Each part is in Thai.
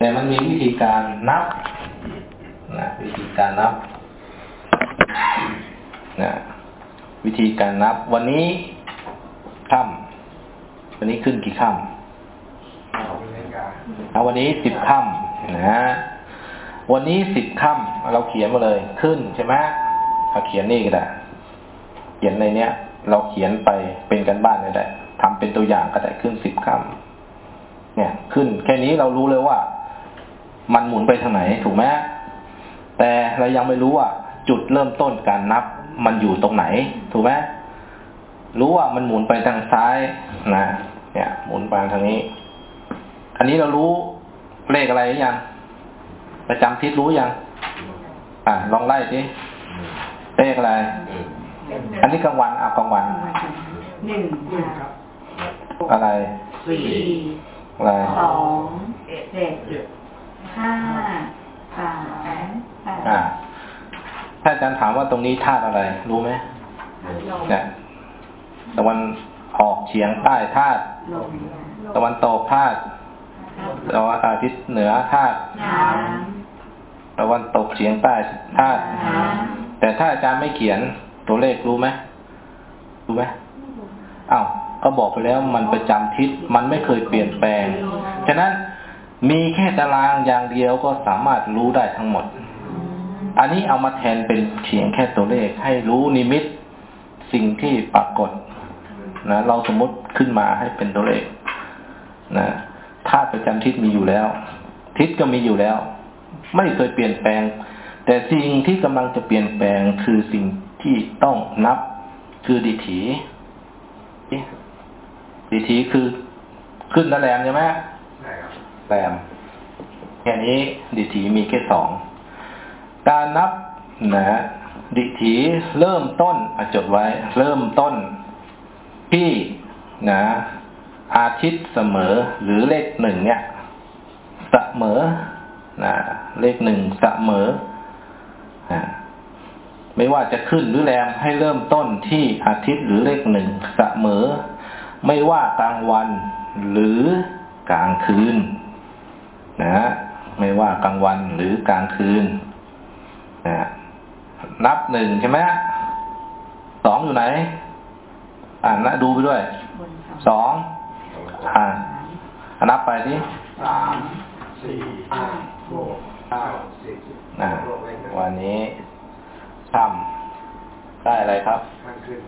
แต่มันมีวิธีการนับนะวิธีการนับนะวิธีการนับ วันนี้ค่ำวันนี้ขึ้นกี่ค่ำเอาวันนี้สิบค่ำนะฮะวันนี้สิบค่ำเราเขียนมาเลยขึ้นใช่ไหมเอาเขียนนี่ก็ได้เขียนในเนี้ย เราเขียนไปเป็นกันบ้านก็ได้ทำเป็นตัวอย่างก็ได้ขึ้นสิบค่ำเนี่ย ขึ้นแค่นี้เรารู้เลยว่า มันหมุนไปทางไหนถูกไหมแต่เรายังไม่รู้ว่าจุดเริ่มต้นการนับมันอยู่ตรงไหน ถูกไหมรู้ว่ามันหมุนไปทางซ้ายนะเนี่ย หมุนไปทางนี้ อันนี้เรารู้เลขอะไรยังประจำทิศรู้ยัง อ่าลองไล่สิเลขอะไร อันนี้กลางวันเอากลางวันหนึ่งค่ะอะไรสี่อะไรสองเจ็ด ห้าสามแปดอ่าถ้าอาจารย์ถามว่าตรงนี้ธาตุอะไร รู้ไหมเนี่ยตะวันออกเฉียงใต้ธาตุลมตะวันตกธาตุตะวันอาทิตย์เหนือธาตุน้ตะวันตกเฉียงใต้ธาตุำน้แต่ถ้าอาจารย์ไม่เขียนตัวเลขรู้ไหมรู้ไหมอ้าวก็บอกไปแล้วมันประจำทิศมันไม่เคยเปลี่ยนแปลง ฉะนั้น มีแค่ตารางอย่างเดียวก็สามารถรู้ได้ทั้งหมด อันนี้เอามาแทนเป็นเพียงแค่ตัวเลข ให้รู้นิมิตสิ่งที่ปรากฏนะเราสมมติขึ้นมาให้เป็นตัวเลขนะธาตุประจำทิศมีอยู่แล้ว ทิศก็มีอยู่แล้ว ไม่เคยเปลี่ยนแปลง แต่สิ่งที่กำลังจะเปลี่ยนแปลงคือสิ่งที่ต้องนับ คือดิถีดิถีคือขึ้นและแรมใช่ไหม แรมแค่นี้ดิถีมีแค่สองการนับนะดิถีเริ่มต้นอจดไว้ เริ่มต้นที่นะอาทิตย์เสมอหรือเลขหนึ่งเนี่ยเสมอนะเลขหนึ่งเสมอนะไม่ว่าจะขึ้นหรือแรมให้เริ่มต้นที่อาทิตย์หรือเลขหนึ่งเสมอ ไม่ว่ากลางวันหรือกลางคืน นะไม่ว่ากลางวันหรือกลางคืนนะนับหนึ่งใช่ไหมสองอยู่ไหน อ่านนะดูไปด้วยำบนสองอ่านนับไปสิสามสี่ห้าหกเก้าสิบอ่าวันนี้ทำได้อะไรครับข้างขึ้น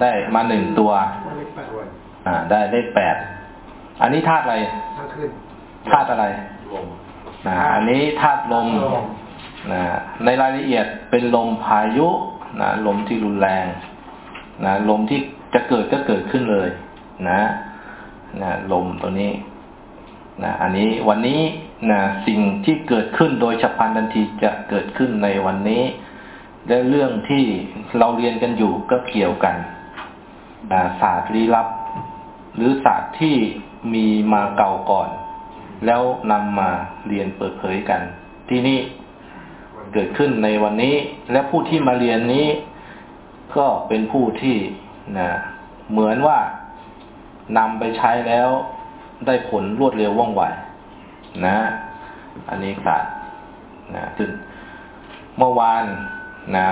ได้มาหนึ่งตัวเลขแปดวนอ่า ได้เลขแปดอันนี้ธาตุอะไรข้างขึ้นธาตุอะไรลม นะอันนี้ธาตุลมนะในรายละเอียดเป็นลมพายุนะลมที่รุนแรงนะลมที่จะเกิดก็เกิดขึ้นเลย นะนะลมตัวนี้นะอันนี้วันนี้นะสิ่งที่เกิดขึ้นโดยฉับพลันทันทีจะเกิดขึ้นในวันนี้และเรื่องที่เราเรียนกันอยู่ก็เกี่ยวกันนะศาสตร์ลี้ลับ หรือศาสตร์ที่มีมาเก่าก่อน แล้วนำมาเรียนเปิดเผยกัน ที่นี่เกิดขึ้นในวันนี้ และผู้ที่มาเรียนนี้ ก็เป็นผู้ที่นะเหมือนว่านำไปใช้แล้วได้ผลรวดเร็วว่องไวนะ อันนี้ขาดนะซึ่งเมื่อวานนะ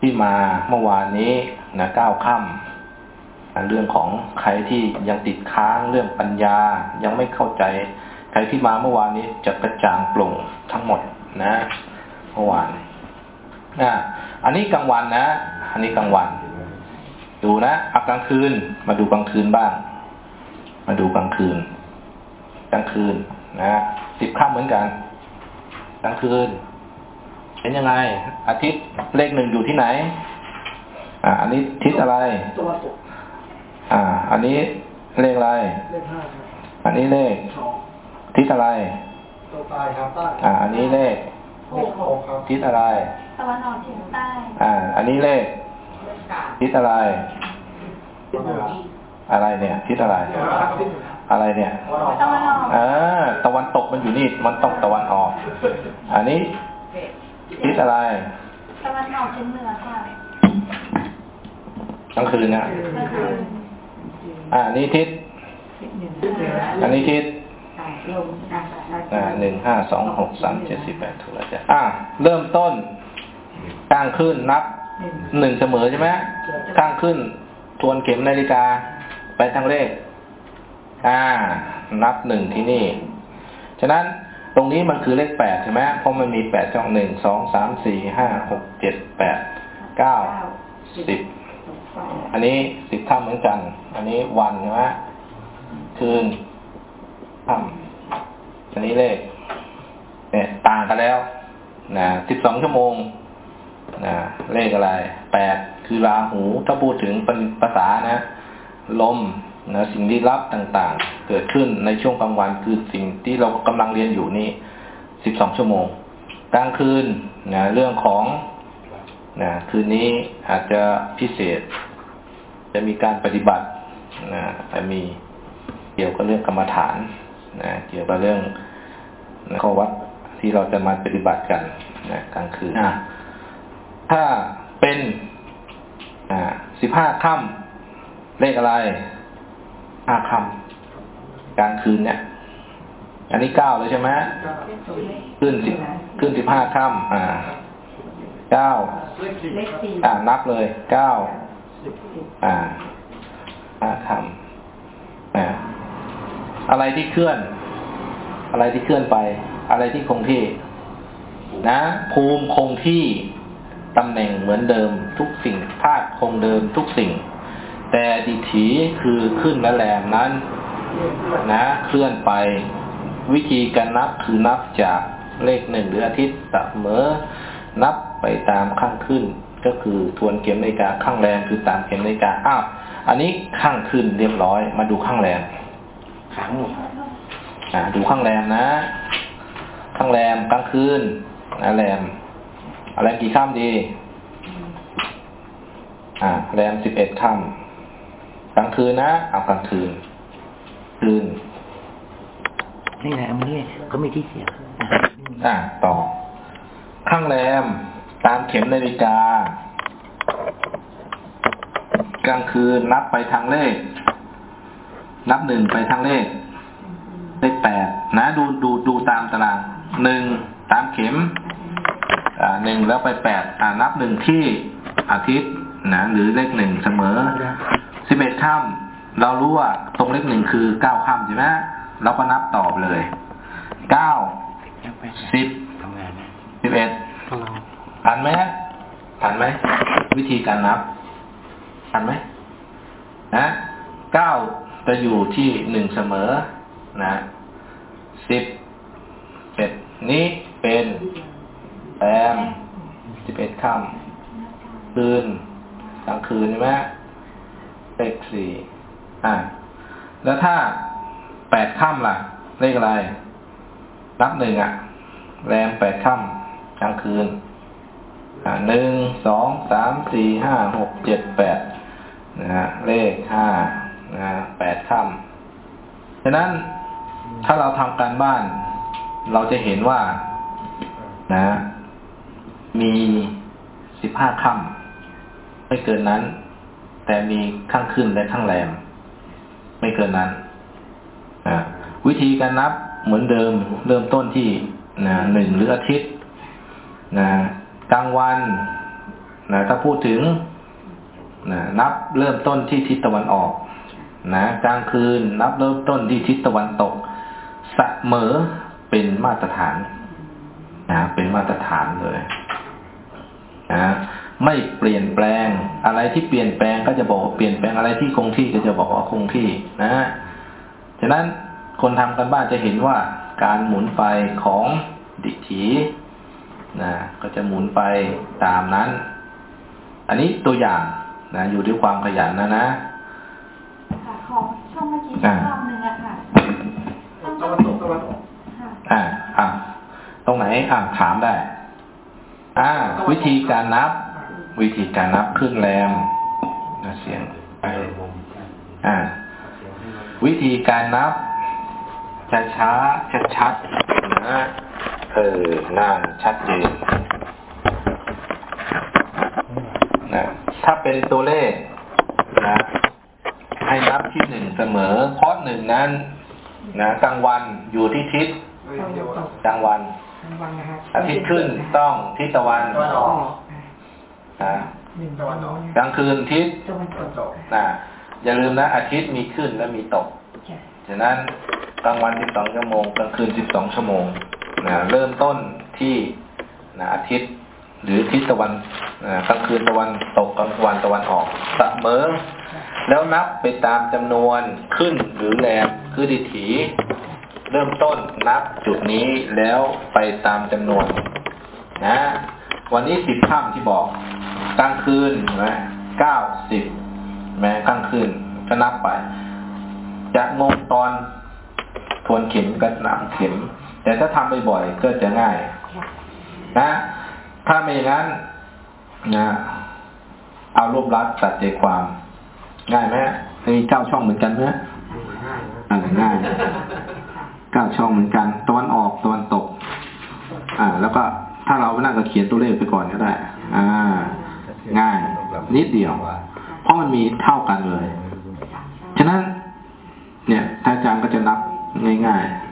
ที่มาเมื่อวานนี้นะก้าวค่ำ เรื่องของใครที่ยังติดค้างเรื่องปัญญา ยังไม่เข้าใจใครที่มาเมื่อวานนี้จะกระจ่างโปร่งทั้งหมดนะเมื่อวานอ่าอันนี้กลางวันนะ อันนี้กลางวัน ดูนะอากลางคืน มาดูกลางคืนบ้าง มาดูกลางคืน กลางคืนนะสิบค่ำเหมือนกัน กลางคืน เป็นยังไง อาทิตย์เลขหนึ่งอยู่ที่ไหน อ่าอันนี้ทิศอะไรตัวตก อ่า อันนี้เลขอะไร เลขห้าครับอันนี้เลขสองทิศอะไร ตัวตายครับใต้อ่า อันนี้เลขเลขหกครับทิศอะไร ตะวันออกเฉียงใต้อ่า อันนี้เลขทิศอะไรตัวเหนืออะไรเนี่ย ทิศอะไร เหนือครับทิศเหนืออะไรเนี่ย ตะวันออกอ่า ตะวันตกมันอยู่นี่ มันตกตะวันออก อันนี้ทิศอะไร ตะวันออกเฉียงเหนือค่ะกลางคืนนะ ก็คือ อ่าอันนี้ทิศทิศเหนืออันนี้ทิศตลงอะอ่าหนึ่งห้าสองหกสามเจ็ดสิบแปดถูกแล้วจ้ะอ่า เริ่มต้นกลางขึ้นนับหนึ่งหนึ่งเสมอใช่ไหมกลางขึ้น ทวนเข็มนาฬิกา ไปทางเลข อ่า นับหนึ่งที่นี่ ฉะนั้นตรงนี้มันคือเลขแปดใช่ไหมเพราะมันมีแปดช่องหนึ่งสองสามสี่ห้าหกเจ็ดแปดเก้าสิบ อันนี้สิบค่ำเหมือนกัน อันนี้วันใช่ไหมคืนค่ำอันนี้เลข เนี่ย ต่างกันแล้ว นะสิบสองชั่วโมง นะเลขอะไรแปดคือราหู ถ้าพูดถึงเป็นภาษานะ ลมนะสิ่งลี้ลับต่างๆ เกิดขึ้นในช่วงกลางวันคือสิ่งที่เรากำลังเรียนอยู่นี่สิบสองชั่วโมง กลางคืนนะเรื่องของ นะคืนนี้อาจจะพิเศษ จะมีการปฏิบัตินะจะมีเกี่ยวกับเรื่องกรรมฐานนะเกี่ยวกับเรื่องข้อวัดที่เราจะมาปฏิบัติกันนะกลางคืนอะถ้าเป็นอ่าสิบห้าค่ำเลขอะไรห้าค่ำกลางคืนเนี่ย อันนี้เก้าเลยใช่ไหมขึ้นสิบขึ้นสิบห้าค่ำอ่า เก้าเลขสี่เลขสี่อ่านับเลยเก้าสิบอ่าห้าคำอ่าอะไรที่เคลื่อน อะไรที่เคลื่อนไป อะไรที่คงที่ นะภูมิคงที่ตำแหน่งเหมือนเดิม ทุกสิ่งธาตุคงเดิมทุกสิ่ง แต่ดิถีคือขึ้นและแรมนั้น นะ เคลื่อนไป วิธีการนับคือนับจากเลขหนึ่งหรืออาทิตย์เสมอ นับไปตามข้างขึ้น ก็คือทวนเข็มนาฬิกาข้างแรมคือตามเข็มนาฬิกาอ้าวอันนี้ข้างขึ้นเรียบร้อย มาดูข้างแรมขังหมดอ่าดูข้างแรมนะ ข้างแรมกลางคืนนะแรมเอาแรมกี่ค่ำดี อ่าแรมสิบเอ็ดค่ำกลางคืนนะเอากลางคืนคืนนี่แหละมันนี่เขามีที่เสียบอะอ่าต่อ ข้างแรม ตามเข็มนาฬิกา กลางคืนนับไปทางเลข นับหนึ่งไปทางเลข เลขแปดนะดูดูดูตามตารางหนึ่งตามเข็ม อ่าหนึ่งแล้วไปแปดอ่านับหนึ่งที่อาทิตย์นะหรือเลขหนึ่งเสมอสิบเอ็ดค่ำเรารู้ว่าตรงเลขหนึ่งคือเก้าค่ำใช่ไหมเราก็นับตอบเลยเก้าสิบ สิบเอ็ดก็ลองอ่านไหมอ่านไหม วิธีการนับอ่านไหมนะเก้าจะอยู่ที่หนึ่งเสมอ นะสิบเอ็ดนี้เป็นแปมสิบเอ็ดค่ำคืนกลางคืนใช่ไหมเลขสี่อ่า แล้วถ้าแปดค่ำล่ะ เลขอะไร นับหนึ่งอะแรมแปดค่ำ กลางคืนหนึ่งสองสามสี่ห้าหกเจ็ดแปดนะฮะเลขห้านะฮะแปดค่ำฉะนั้นถ้าเราทำการบ้าน เราจะเห็นว่านะ มีสิบห้าค่ำไม่เกินนั้น แต่มีข้างขึ้นและข้างแรม ไม่เกินนั้นนะวิธีการนับเหมือนเดิมเริ่มต้นที่นะหนึ่งหรืออาทิตย์ นะกลางวันนะถ้าพูดถึงนะนับเริ่มต้นที่ทิศตะวันออกนะกลางคืนนับเริ่มต้นที่ทิศตะวันตกเสมอเป็นมาตรฐานนะเป็นมาตรฐานเลยนะไม่เปลี่ยนแปลง อะไรที่เปลี่ยนแปลงก็จะบอกว่าเปลี่ยนแปลงอะไรที่คงที่ก็จะบอกว่าคงที่นะฉะนั้นคนทำกันบ้านจะเห็นว่าการหมุนไปของดิถี นะก็จะหมุนไปตามนั้น อันนี้ตัวอย่างนะอยู่ที่ความขยันนะนะค่ะขอช่องเมื่อกี้ช่องรอบหนึ่งอะค่ะตะวันตกตะวันออกค่ะอ่าอ่าตรงไหนอ่าถามได้ อ่า วิธีการนับ วิธีการนับขึ้นแรมนะเสียงไปอ่า วิธีการนับช้าช้าชัดชัดๆนะ เออน่าชัดเจนนะถ้าเป็นตัวเลขนะให้นับที่หนึ่งเสมอ เพราะหนึ่งนั้นนะกลางวันอยู่ที่ทิศไม่เดียวกลางวันกลางวันนะครับอาทิตย์ขึ้นต้องทิศตะวันตะวันออกนะหนึ่งตะวันออกกลางคืนทิศตะวันตะวันตตกกนะอย่าลืมนะ อาทิตย์มีขึ้นและมีตกจ้ะฉะนั้นกลางวัน 12 ชั่วโมง กลางคืน 12 ชั่วโมง นะเริ่มต้นที่นะอาทิตย์ หรือทิศตะวันนะกลางคืนตะวันตกกลางวันตะวันออกเสมอแล้วนับไปตามจำนวนขึ้นหรือแรมคือดิถี เริ่มต้นนับจุดนี้แล้วไปตามจำนวน นะ วันนี้สิบค่ำที่บอกกลางคืนนะเก้าสิบแม้กลางคืนก็นับไปจะงงตอนทวนเข็มก็นับเข็ม แต่ถ้าทำบ่อยๆก็จะง่ายนะ ถ้าไม่อย่างนั้นนะเอารูปลัดตัดใจความ ง่ายไหมมีเก้าช่องเหมือนกันไหมง่ายนะอ่าง่ายเก้าช่องเหมือนกันตะวันออกตะวันตก อ่า แล้วก็ถ้าเราไม่นั่งก็เขียนตัวเลขไปก่อนก็ได้ อ่า ง่าย นิดเดียว เพราะมันมีเท่ากันเลย ฉะนั้น เนี่ยท่านอาจารย์ก็จะนับง่าย ๆ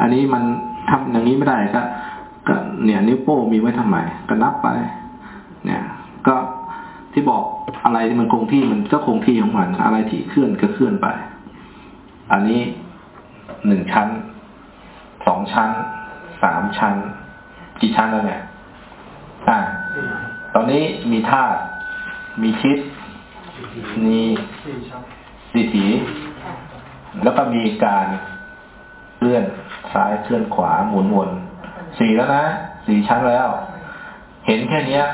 อันนี้มันทำอย่างนี้ไม่ได้ก็ก็เนี่ยนิ้วโป้งมีไว้ทำไมก็นับไป เนี่ย ก็ที่บอกอะไรที่มันคงที่มันก็คงที่ของมัน อะไรที่เคลื่อนก็เคลื่อนไป อันนี้หนึ่งชั้นสองชั้นสามชั้น กี่ชั้นแล้วเนี่ยอ่าตอนนี้มีธาตุมีชิดมีสีถีแล้วก็มีการเลื่อน ซ้ายเคลื่อนขวาหมุนวนสี่แล้วนะสี่ชั้นแล้ว เห็นแค่เนี้ย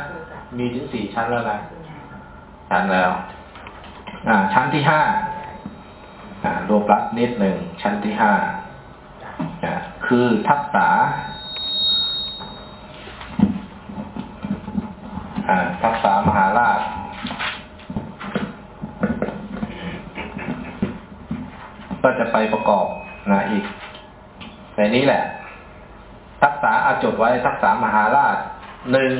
มีถึงสี่ชั้นแล้วนะชั้นแล้ว อ่า ชั้นที่ห้าอ่ารวมรัดนิดหนึ่งชั้นที่ห้าอ่าคือทักษะอ่าทักษะมหาราชก็จะไปประกอบนะอีก ในนี้แหละ ทักษะอาจดไว้ทักษะมหาราชหนึ่ง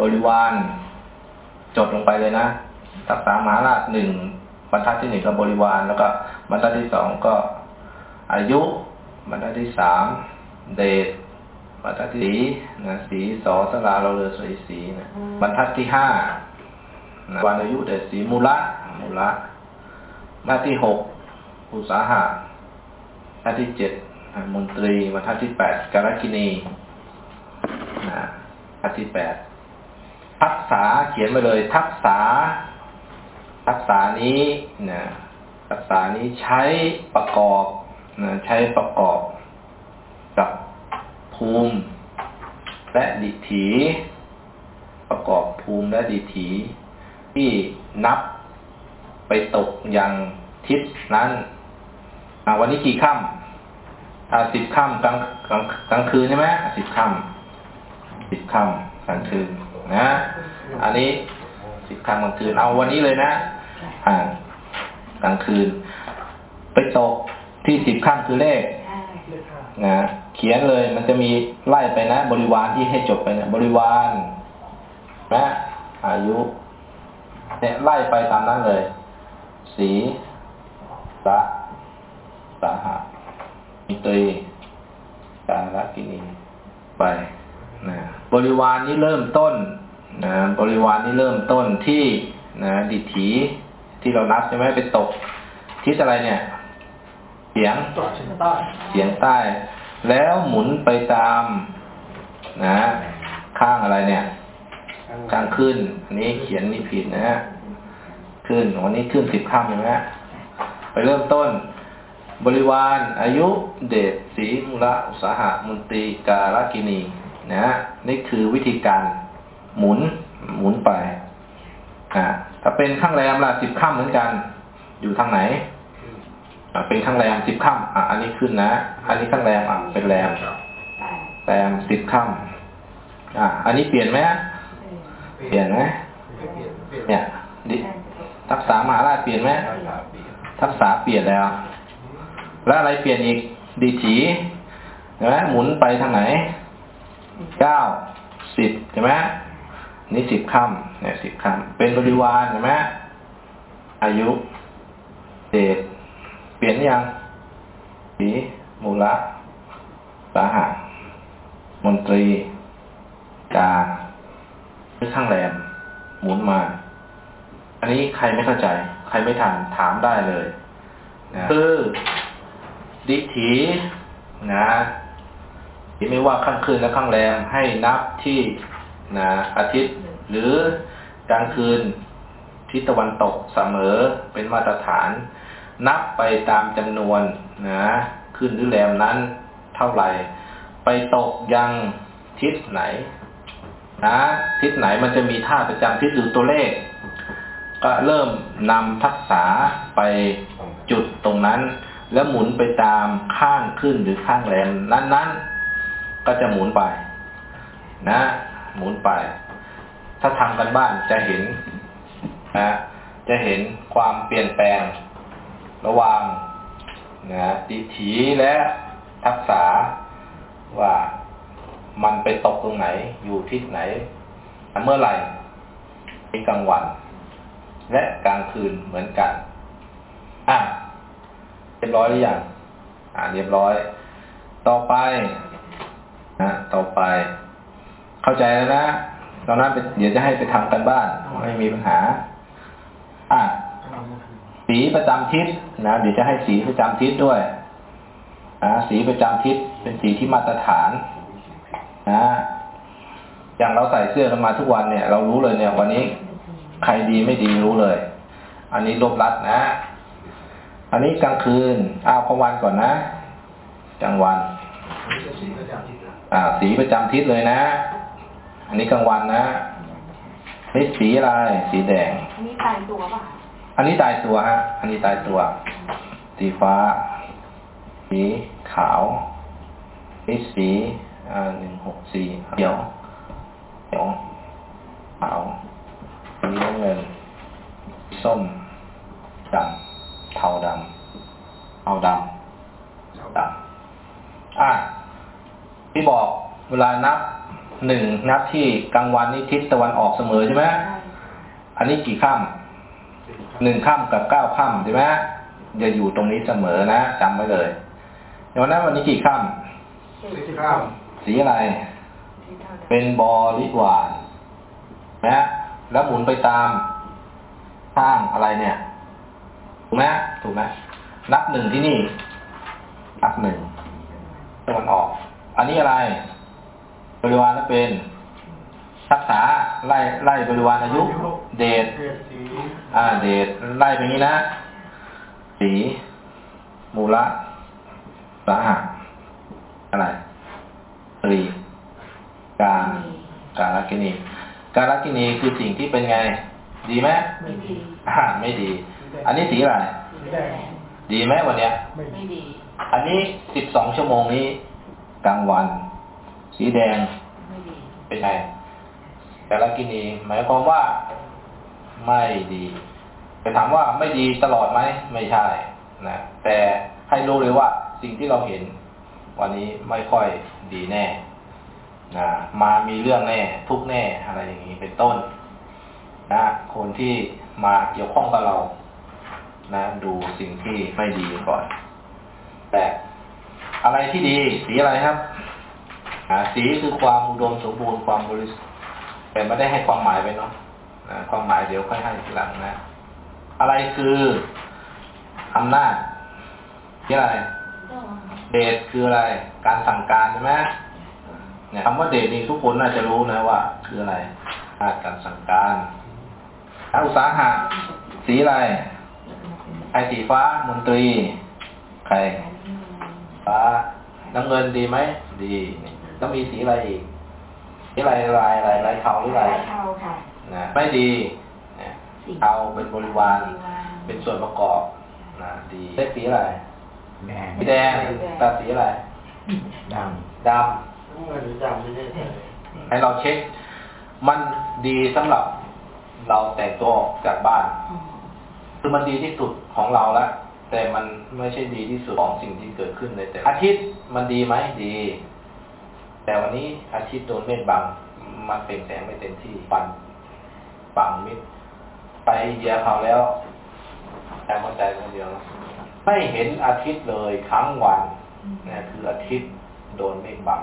บริวารจดลงไปเลยนะทักษะมหาราชหนึ่งบรรทัดที่หนึ่งก็บริวารแล้วก็บรรทัดที่สองก็อายุ บรรทัดที่สามเดชบรรทัดที่สีนะสีสอสลาเราเรือสวยสีนะบรรทัดที่ห้าวันอายุเดชสีมูละมูละหน้าที่หกอุตสาหะหน้าที่เจ็ด มนตรีบรรทัดที่แปดการกินีนะท่าที่แปดทักษะเขียนไปเลย ทักษะทักษะนี้นะทักษะนี้ใช้ประกอบนะใช้ประกอบกับภูมิ และดิถี ประกอบภูมิและดิถี ที่นับไปตกอย่างทิศนั้นวันนี้กี่ค่ำ อ่าสิบค่ำกลางกลางกลางคืนใช่ไหมสิบค่ำสิบค่ำกลางคืนนะ อันนี้สิบค่ำกลางคืนเอาวันนี้เลยนะอ่ากลางคืน ไปตกที่สิบค่ำคือเลขเลขห้านะเขียนเลยมันจะมีไล่ไปนะ บริวารที่ให้จบไปเนี่ยบริวารนะอายุ เนี่ยไล่ไปตามนั้นเลย สีสะสาหะ มิตรีกาลกินีไปนะบริวารนี้เริ่มต้นนะบริวารนี้เริ่มต้นที่นะดิถีที่เรานับใช่ไหมไปตกทิศอะไรเนี่ยเสียงตกเฉียงใต้เฉียงใต้ แล้วหมุนไปตามนะ ข้างอะไรเนี่ย ข้างขึ้น อันนี้เขียนนี่ผิดนะขึ้นวันนี้ขึ้นสิบข้ามเห็นไหมไปเริ่มต้น บริวารอายุเดชสีมุระอุตสาหะมนตรีกาลกินีนะนี่คือวิธีการหมุนหมุนไปอ่าถ้าเป็นข้างแรมล่ะสิบข้ามเหมือนกัน อยู่ทางไหนอะเป็นข้างแรมสิบค่ำอะอันนี้ขึ้นนะ อันนี้ข้างแรมอะเป็นแรมแรมสิบค่ำอะอันนี้เปลี่ยนไหมเปลี่ยนไหมไม่เปลี่ยนเปลี่ยนเนี่ยดิทักษะมหาราชเปลี่ยนไหมภาษาเปลี่ยนทักษะเปลี่ยนแล้ว แล้วอะไรเปลี่ยนอีก ดีถีเห็นไหมหมุนไปทางไหนเก้าสิบใช่ไหมนี่สิบคำเนี่ยสิบคำเป็นบริวารเห็นไหมอายุเดชเปลี่ยนยังสีมูละสาหะมนตรี กาหรือข้างแรมหมุนมา อันนี้ใครไม่เข้าใจ ใครไม่ทันถามได้เลยนะคือ ดิถีนะไม่ว่าข้างคืนและข้างแรมให้นับที่นะอาทิตย์ หรือกลางคืนทิศตะวันตกเสมอเป็นมาตรฐาน นับไปตามจำนวนนะขึ้นหรือแรมนั้นเท่าไหร่ ไปตกยังทิศไหนนะทิศไหนมันจะมีท่าประจำทิศหรือตัวเลข ก็เริ่มนำทักษะไปจุดตรงนั้น แล้วหมุนไปตามข้างขึ้นหรือข้างแรมนั้นๆ ก็จะหมุนไป นะ หมุนไป ถ้าทำกันบ้านจะเห็นนะจะเห็นความเปลี่ยนแปลง ระหว่างนะดิถีและทักษะว่ามันไปตกตรงไหน อยู่ทิศไหนเมื่อไหร่ในกลางวัน และกลางคืนเหมือนกัน อะ เรียบร้อยหรือยังอ่าเรียบร้อย ต่อไปนะต่อไป เข้าใจแล้วนะตอนนั้นเดี๋ยวจะให้ไปทำกันบ้าน ไม่มีปัญหา อะสีประจำทิศนะเดี๋ยวจะให้สีประจำทิศด้วยนะสีประจำทิศเป็นสีที่มาตรฐานนะอย่างเราใส่เสื้อกันมาทุกวันเนี่ย เรารู้เลยเนี่ย วันนี้ใครดีไม่ดีรู้เลย อันนี้ลบลัดนะ อันนี้กลางคืนอ้าวกลางวันก่อนนะกลางวันอ่า สีประจำทิศเลยนะ อันนี้กลางวันนะนี่สีอะไรสีแดง อันนี้ตายตัวป่ะอันนี้ตายตัวฮะ อันนี้ตายตัว สีฟ้า สีขาวนี่สีอ่าหนึ่งหกสี่เขียวเขียวขาวสีน้ำเงินส้มดำ เทาดำเอาดำดำอะที่บอกเวลานับหนึ่งนับที่กลางวันนี่ทิศตะวันออกเสมอใช่ไหมอันนี้กี่ข้ามหนึ่งข้ามกับเก้าข้ามใช่ไหมจะอยู่ตรงนี้เสมอนะจำไว้เลยเดี๋ยวนั้นวันนี้กี่ข้ามสิบเก้าสีอะไร เป็นบริวารนะแล้วหมุนไปตามข้างอะไรเนี่ย ถูกไหมถูกไหมนับหนึ่งที่นี่ นับหนึ่งตะวันออก อันนี้อะไร บริวารนั้นเป็นทักษะไล่ไล่บริวารอายุ เดชเศษสีอ่า เดชไล่ไปงี้นะ สีมูละสาหะอะไรตรีการการกินีการกินีคือสิ่งที่เป็นไง ดีไหมไม่ดีอ่าไม่ดี อันนี้สีอะไรสีแดงดีไหมวันเนี้ยไม่ไม่ดี อันนี้สิบสองชั่วโมงนี้กลางวัน สีแดงไม่ดีเป็นไงแต่ละกินีหมายความว่าไม่ดีแต่ถามว่าไม่ดีตลอดไหมไม่ใช่นะแต่ให้รู้เลยว่าสิ่งที่เราเห็น วันนี้ไม่ค่อยดีแน่นะมามีเรื่องแน่ ทุกข์แน่อะไรอย่างนี้เป็นต้นนะคนที่มาเกี่ยวข้องกับเรา นะดูสิ่งที่ไม่ดีก่อน แต่อะไรที่ดี สีอะไรครับอ่าสีคือความอุดมสมบูรณ์ความบริสุทธิ์แต่ไม่ได้ให้ความหมายไปเนาะนะความหมายเดี๋ยวค่อยให้ทีหลังนะ อะไรคืออำนาจที่อะไร เดชคืออะไร การสั่งการใช่ไหมเนี่ยคำว่าเดชนี่ทุกคนน่าจะรู้นะว่า คืออะไรอาการสั่งการอาอุตสาหะสีอะไร ไอสีฟ้ามนตรี ใคร ฟ้า น้ำเงินดีไหม ดีต้องมีสีอะไรอีกสีอะไรลายอะไรลายเทาหรือลายเทาค่ะนะไม่ดีนะสีเทาเป็นบริวาร เป็นส่วนประกอบนะดีเล็กสีอะไรแดงสีแดงตาสีอะไรดดเงินจำไม่ได้ใส่ำให้เราเช็ค มันดีสำหรับเราแต่งตัวออกจากบ้านอืม คือมันดีที่สุดของเราแล้วแต่มันไม่ใช่ดีที่สุดของสิ่งที่เกิดขึ้นในแต่ละอาทิตย์มันดีไหมดี แต่วันนี้อาทิตย์โดนเมฆบัง มันเป็นแสงไม่เต็มที่ปันปังมิดไปอินเดียเขาแล้ว แต่เข้าใจคนเดียวนะไม่เห็นอาทิตย์เลยทั้งวันนะคืออาทิตย์โดนเมฆบัง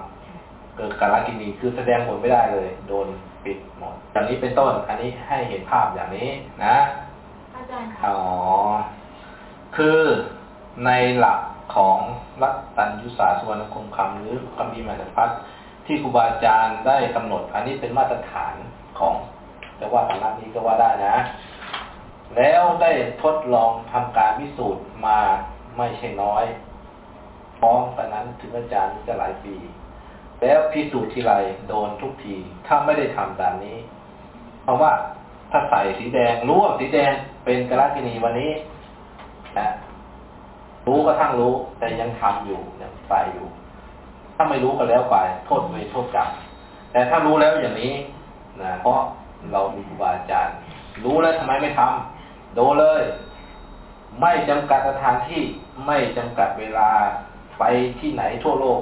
เกิดกาลกินีคือแสดงผลไม่ได้เลย โดนปิดหมดอย่างนี้เป็นต้น อันนี้ให้เห็นภาพอย่างนี้นะอา จารย์ค่ะอ๋อ คือในหลักของรัตตัญยุศาสตร์สุวรรณคงคำหรือคำพีมาตพัฒน์ที่ครูบาอาจารย์ได้กำหนด อันนี้เป็นมาตรฐานของจะว่าสำนักนี้ก็ว่าได้นะ แล้วได้ทดลองทำการพิสูจน์มาไม่ใช่น้อยพร้อมกันนั้นถึงอาจารย์นี่จะหลายปี แล้วพิสูจน์ทีไรโดนทุกที ถ้าไม่ได้ทำตามนี้ เพราะว่า ถ้าใส่สีแดงรู้ว่าสีแดงเป็นกรากินีวันนี้นะรู้ก็ทั้งรู้ แต่ยังทำอยู่ยังใส่อยู่ ถ้าไม่รู้ก็แล้วไป โทษเวรโทษกรรมแต่ถ้ารู้แล้วอย่างนี้นะเพราะเรามีครูบาอาจารย์ รู้แล้วทำไมไม่ทำโดนเลย ไม่จำกัดสถานที่ไม่จำกัดเวลาไปที่ไหนทั่วโลก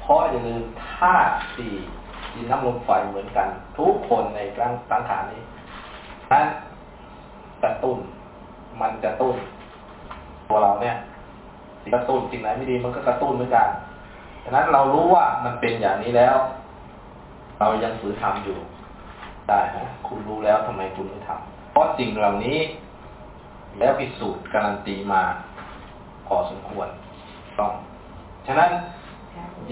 เพราะอย่าลืมธาตุสี่ดินน้ำลมไฟเหมือนกัน ทุกคนในกลางสังขารนี้ นั้นกระตุ้น มันกระตุ้น ตัวเราเนี่ยกระตุ้นสิ่งไหนไม่ดีมันก็กระตุ้นเหมือนกันฉะนั้นเรารู้ว่ามันเป็นอย่างนี้แล้ว เรายังฝืนทำอยู่ ได้นะคุณรู้แล้วทำไมคุณไม่ทำเพราะสิ่งเหล่านี้ แล้วพิสูจน์การันตีมาพอสมควรต้อง ฉะนั้น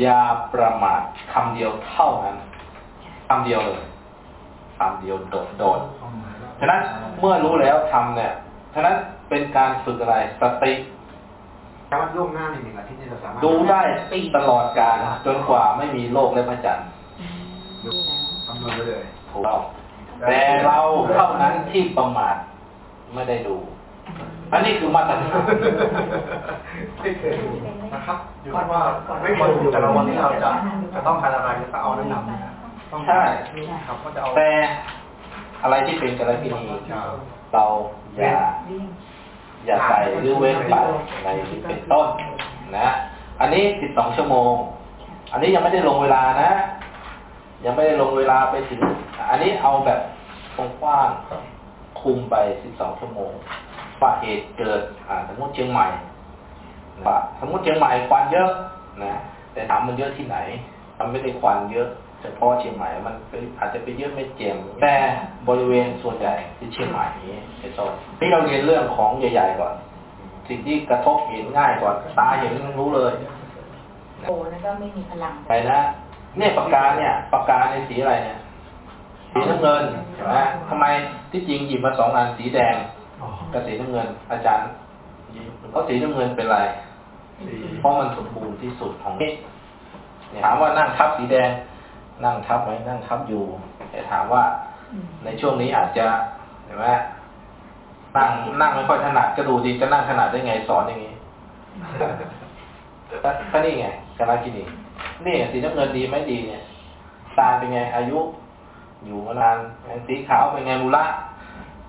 อย่าประมาทคำเดียวเท่านั้นคำเดียวเลยคำเดียวโดดโดด ฉะนั้นเมื่อรู้แล้วทำเนี่ย ฉะนั้นเป็นการฝึกอะไรสติการวัดล่วงหน้าในหนึ่งอาทิตย์นี่เราสามารถดูได้ตลอดการจนกว่าไม่มีโลกและพระจันทร์ดูแล้วคำนวณไว้เลยถูกต้องแต่เราเท่านั้นที่ประมาทไม่ได้ดู อันนี้คือมาตรฐานไม่เคยดูนะครับอยู่ที่ว่าไม่ควรดูแต่ละวันที่เราจะจะต้องการอะไรจะเอาแนะนำนะครับต้องใช่ครับก็จะเอาแต่ อะไรที่เป็นกรณีเราอย่าเลี่ยงอย่าใส่หรือเว้นไปในที่เป็นต้นนะ อันนี้12ชั่วโมง อันนี้ยังไม่ได้ลงเวลานะ ยังไม่ได้ลงเวลาไปถึง อันนี้เอาแบบกว้างๆคุมไป12ชั่วโมงว่าเหตุเกิดอ่าสมมติเชียงใหม่ว่าสมมติเชียงใหม่ควันเยอะนะแต่ถามมันเยอะที่ไหน มันไม่ได้ควันเยอะเฉพาะเชียงใหม่มันเป็นอาจจะไปเยอะไม่เจมแต่บริเวณส่วนใหญ่ที่เชียงใหม่นี้เป็นต้นนี่เราเรียนเรื่องของใหญ่ๆก่อน สิ่งที่กระทบเห็นง่ายก่อนตาเห็นรู้เลยโอ้แล้วก็ไม่มีพลังไปนะเนี่ยปากกาเนี่ยปากกาในสีอะไรเนี่ยสีน้ำเงินนะทำไมที่จริงหยิบมาสองอันสีแดงอ๋อกับสีน้ำเงิน อาจารย์หยิบเพราะสีน้ำเงินเป็นไรสี่เพราะมันสมบูรณ์ที่สุดของนี่เนี่ยถามว่านั่งทับสีแดง นั่งทับไหมนั่งทับอยู่แต่ถามว่าอืมในช่วงนี้อาจจะเห็นไหมนั่งนั่งไม่ค่อยถนัดก็ดูดีจะนั่งถนัดได้ไงสอนอย่างนี้ก็ก็นี่ไงกาลกินีนี่สีน้ำเงินดีไหมดีเนี่ยตาเป็นไงอายุ อยู่มานานสีขาวเป็นไงมูระ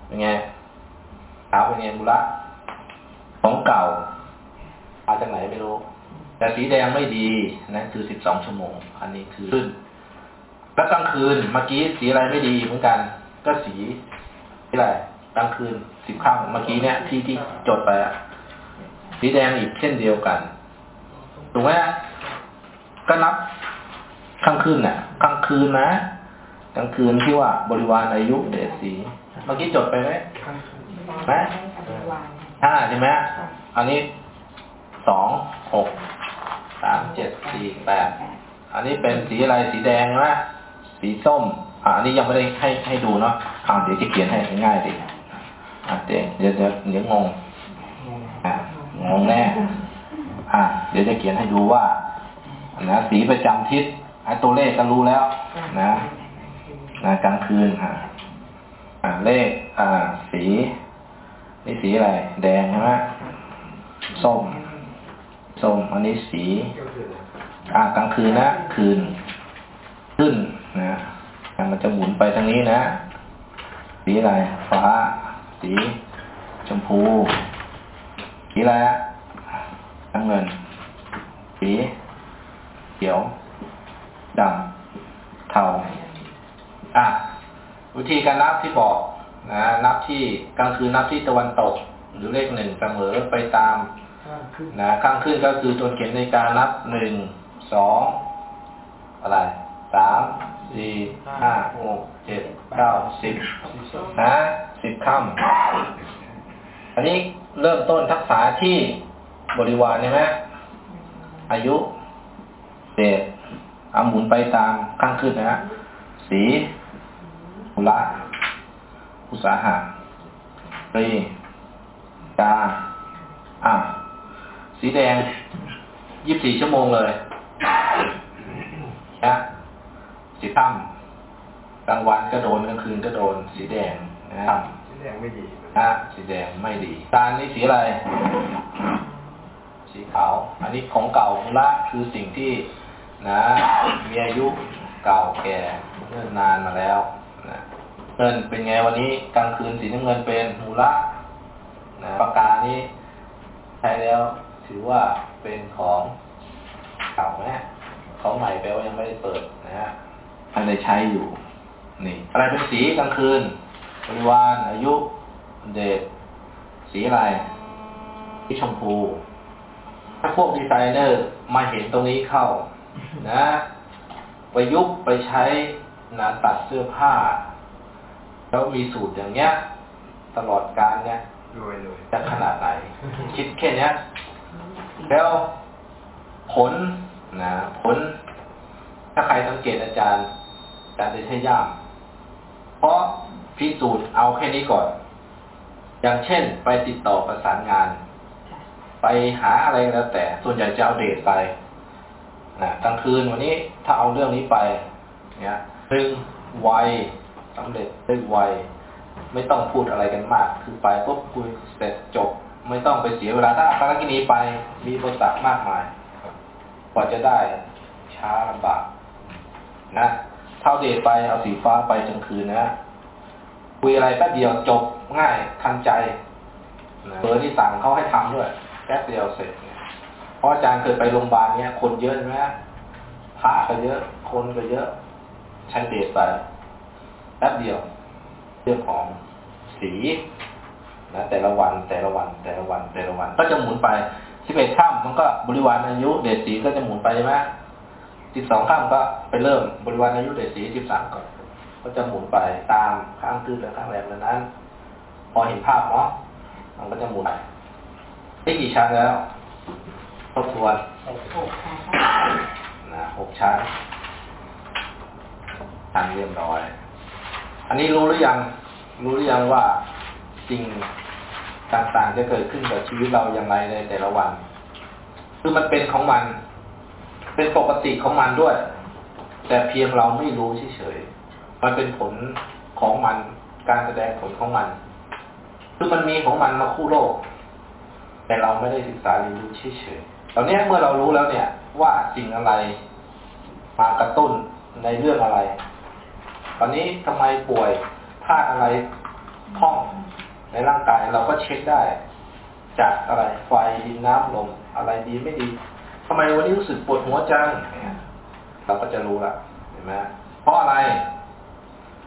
เป็นไงขาวเป็นไงมูระของเก่ามาจากไหนไม่รู้ แต่สีแดงไม่ดีนะคือสิบสองชั่วโมง อันนี้คือขึ้น แล้วกลางคืนเมื่อกี้สีอะไรไม่ดีเหมือนกัน ก็สีสีอะไรกลางคืนสิบข้ามเมื่อกี้เนี่ยที่ที่จดไปอะสีแดงอีกเช่นเดียวกันถูกไหมก็นับกลางคืนน่ะกลางคืนนะกลางคืนที่ว่าบริวารอายุเดชสีเมื่อกี้จดไปไหมไหมห้าใช่ไหมอันนี้สองหกสามเจ็ดสี่แปดอันนี้เป็นสีอะไรสีแดงใช่ไหม สีส้มอ่าอันนี้ยังไม่ได้ให้ให้ดูเนาะอ่าเดี๋ยวจะเขียนให้ง่ายๆดิอ่าเดี๋ยวเดี๋ยวเดี๋ยวเดี๋ยงงอ่างงแน่อ่าเดี๋ยวจะเขียนให้ดูว่านะสีประจำทิศไอ้ตัวเลขก็รู้แล้ว นะนะกลางคืนอ่าอ่าเลข อ่า สีนี่สีอะไร แดงใช่ไหมส้ม ส้ม อันนี้สี อ่ากลางคืนนะ คืน มันจะหมุนไปทางนี้นะ สีอะไร ฟ้า สี ชมพู สีอะไรอะน้ำเงิน สีเขียวดำเทาอะวิธีการนับที่บอกนะนับที่กลางคืนนับที่ตะวันตก หรือเลขหนึ่งเสมอไปตามนะข้างขึ้นก็คือตัวเขียนในการนับหนึ่งสองอะไรสาม สี่ห้าหกเจ็ดเก้าสิบนะสิบคำอันนี้เริ่มต้นทักษะที่บริวารใช่ไหมอายุเดชเอาหมุนไปตามข้างขึ้นนะฮะสีละอุตสาหะปรีกาอะสีแดงยี่สิบสี่ชั่วโมงเลยนะ สีตั้มกลางวันก็โดนกลางคืนก็โดน สีแดงนะครับสีแดงไม่ดีนะสีแดงไม่ดี ตาลนี่สีอะไร สีขาว อันนี้ของเก่ามุละคือสิ่งที่นะมีอายุเก่าแก่เนิ่นนานมาแล้วนะเงินเป็นไงวันนี้กลางคืนสีน้ำเงินเป็นมูละนะปากกานี้ใช้แล้วถือว่าเป็นของเก่าไหมของใหม่แปลว่ายังไม่ได้เปิดนะฮะ อันได้ใช้อยู่ นี่ อะไรเป็นสีกลางคืนบริวารอายุเดชสีอะไรสีชมพู ถ้าพวกดีไซเนอร์มาเห็นตรงนี้เข้า นะไปยุบไปใช้นะตัดเสื้อผ้า แล้วมีสูตรอย่างเงี้ย ตลอดการเนี้ยรวยรวยจะขนาดไหน คิดแค่เนี้ย แล้วผลนะผล ถ้าใครสังเกตอาจารย์ อาจารย์จะใช้ยามเพราะพิสูจน์เอาแค่นี้ก่อน อย่างเช่น ไปติดต่อประสานงาน ไปหาอะไรก็แล้วแต่ ส่วนใหญ่จะเอาเดทไปนะกลางคืนวันนี้ถ้าเอาเรื่องนี้ไปเนี่ยหนึ่งไวสำเร็จได้ไวไม่ต้องพูดอะไรกันมาก คือไปปุ๊บคุยเสร็จจบ ไม่ต้องไปเสียเวลาถ้าภารกิจนี้ไปมีบริษัทมากมายกว่าจะได้ช้าลำบากนะ ท่าเดทไปเอาสีฟ้าไปกลางคืนนะคุยอะไรแป๊บเดียวจบง่ายทันใจเบอร์ที่สั่งเขาให้ทำด้วยแป๊บเดียวเสร็จเพราะอาจารย์เคยไปโรงพยาบาลเนี้ยคนเยอะใช่ไหมพระก็เยอะ คนก็เยอะใช้เดทไปแป๊บเดียว เรื่องของสีนะแต่ละวันแต่ละวันแต่ละวันแต่ละวัน ก็จะหมุนไปสิบเอ็ดข้ามมันก็บริวารอายุ เดชสีก็จะหมุนไปใช่ไหม สิบสองข้ามก็ไปเริ่มบริวารอายุเดชสีสิบสามก่อน ก็จะหมุนไปตามข้างตื้นและข้างแหลมนั้น พอเห็นภาพเนาะมันก็จะหมุนไปได้กี่ชั้นแล้วทบทวนหกค่ะนะหกชั้นชั้นเรียบร้อย อันนี้รู้หรือยัง รู้หรือยังว่าสิ่งต่างๆจะเกิดขึ้นกับชีวิตเราอย่างไรในแต่ละวัน คือมันเป็นของมัน เป็นปกติของมันด้วย แต่เพียงเราไม่รู้เฉยๆมันเป็นผลของมันการแสดงผลของมันคือมันมีของมันมาคู่โลก แต่เราไม่ได้ศึกษาเรียนรู้เฉยๆตอนนี้เมื่อเรารู้แล้วเนี่ย ว่าสิ่งอะไรมากระตุ้นในเรื่องอะไร ตอนนี้ทำไมป่วยธาตุอะไรคล่องในร่างกายเราก็เช็คได้ จากอะไรไฟดินน้ำลมอะไรดีไม่ดี ทำไมวันนี้รู้สึกปวดหัวจังเนี่ยเราก็จะรู้ละเห็นไหมเพราะอะไร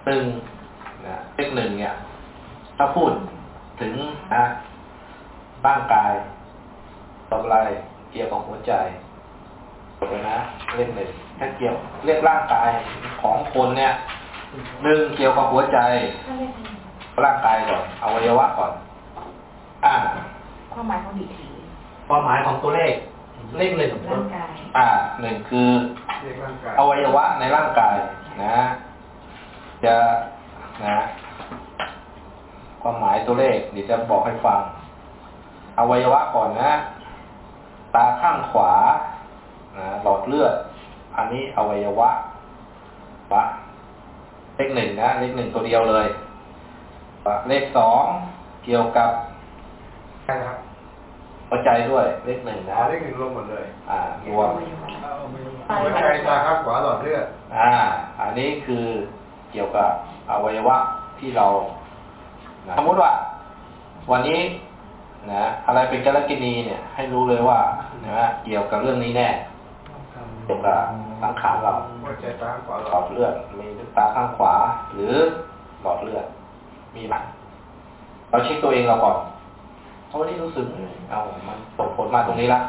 หนึ่งนะเลขหนึ่งเนี่ย ถ้าพูดถึงนะร่างกายต่ออะไรเกี่ยวกับหัวใจจบเลยนะเลขหนึ่งถ้าเกี่ยวเรียกร่างกายของคนเนี่ยหนึ่งเกี่ยวกับหัวใจ ร่างกายก่อนอวัยวะก่อน อ่า ความหมายของดีทีความหมายของตัวเลข เลขหนึ่งร่างกายอ่าหนึ่งคือเรียกร่างกายอวัยวะในร่างกายนะ จะนะความหมายตัวเลขเดี๋ยวจะบอกให้ฟัง อวัยวะก่อนนะ ตาข้างขวานะหลอดเลือด อันนี้อวัยวะวะเลขหนึ่งนะเลขหนึ่งตัวเดียวเลยเลขสองเกี่ยวกับใช่ครับ หัวใจด้วยเลขหนึ่งนะเอาเลขหนึ่งรวมหมดเลย อ่ารวมหัวใจตาข้างขวาหลอดเลือดอ่า อันนี้คือเกี่ยวกับอวัยวะที่เรานะสมมติว่า วันนี้นะอะไรเป็นกรกินีเนี่ย ให้รู้เลยว่านะเกี่ยวกับเรื่องนี้แน่เกี่ยวกับสังขารเราหัวใจตาข้างขวาหลหลออดดเลือดมีตาข้างขวา หรือหลอดเลือดมีไหมเราเช็คตัวเองเราก่อน เพราะวันนี้รู้สึกเอามันส่งผลมาตรงนี้ละ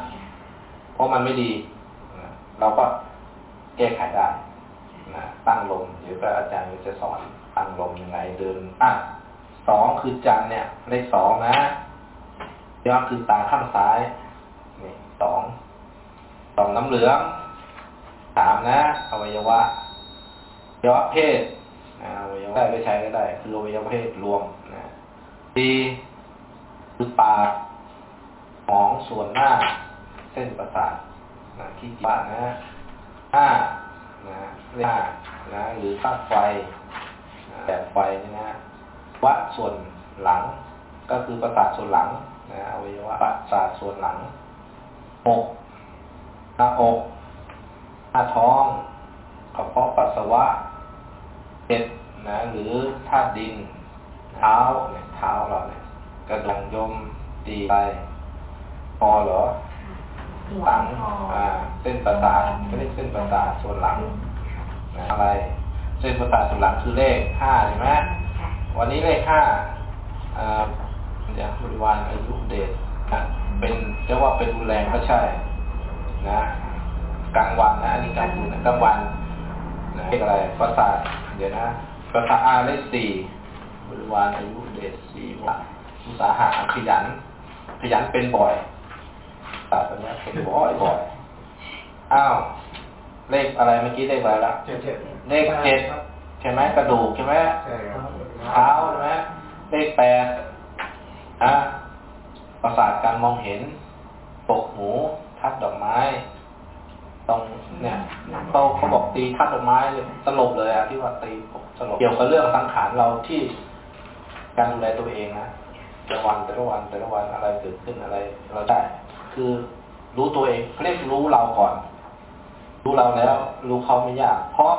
เพราะมันไม่ดีเราก็แก้ไขได้นะตั้งลมเดี๋ยวก็อาจารย์จะสอนตั้งลมยังไงเดินอะสองคือจันเนี่ยเลขสองนะย้อคือตาข้างซ้ายนี่สองสองน้ำเหลืองสามนะอวัยวะยวะเพศอวัยวะได้ไปใช้ก็ได้คืออวัยวะเพศรวมนะสี่ คือปากหมองส่วนหน้า เส้นประสาทนะที่ปากนะห้านะเลขห้านะหรือค่าไฟแบบไฟนี่นะวัดส่วนหลัง ก็คือประสาทส่วนหลังนะอวัยวะประสาทส่วนหลังหกหน้าอกหน้าท้องกระเพาะปัสสาวะเจ็ดนะหรือธาตุดิน เท้าเนี่ยเท้าเราเนี่ย กระดูกยมตีไปพอเหรอหลังอ่าเส้นประสาทก็เรียกเส้นประสาทส่วนหลังนะอะไร เส้นประสาทส่วนหลังคือเลขห้าใช่ไหมวันนี้เลขห้าอ่าเดี๋ยวบริวารอายุเดชนะเป็นจะว่าเป็นรุนแรงก็ใช่ นะกลางวันนะอันนี้กลางคืนนะกลางวันนะเลขอะไรประสาทเดี๋ยวนะประสาทอาเลขสี่บริวารอายุเดชสี่วัน อุตสาหะขยัน ขยันเป็นบ่อยตาตัวนี้เป็นบ่อยบ่อยอ้าวเลขอะไรเมื่อกี้เลขอะไรละเจ็ดเจ็ดเลขเจ็ดใช่ไหมกระดูกใช่ไหมใช่ครับเท้าใช่ไหมเลขแปดอะประสาทการมองเห็นปกหูทัดดอกไม้ ตรงเนี่ยเขาเขาบอกตีทัดดอกไม้เลยสลบเลยอะที่ว่าตีสลบเกี่ยวกับเรื่องสังขารเราที่การดูแลตัวเองนะแต่ ละวันแต่ละวันแต่ละวันอะไรเกิดขึ้นอะไรเราได้ คือรู้ตัวเองเรียกรู้เราก่อน รู้เราแล้ว รู้เขาไม่ยาก เพราะ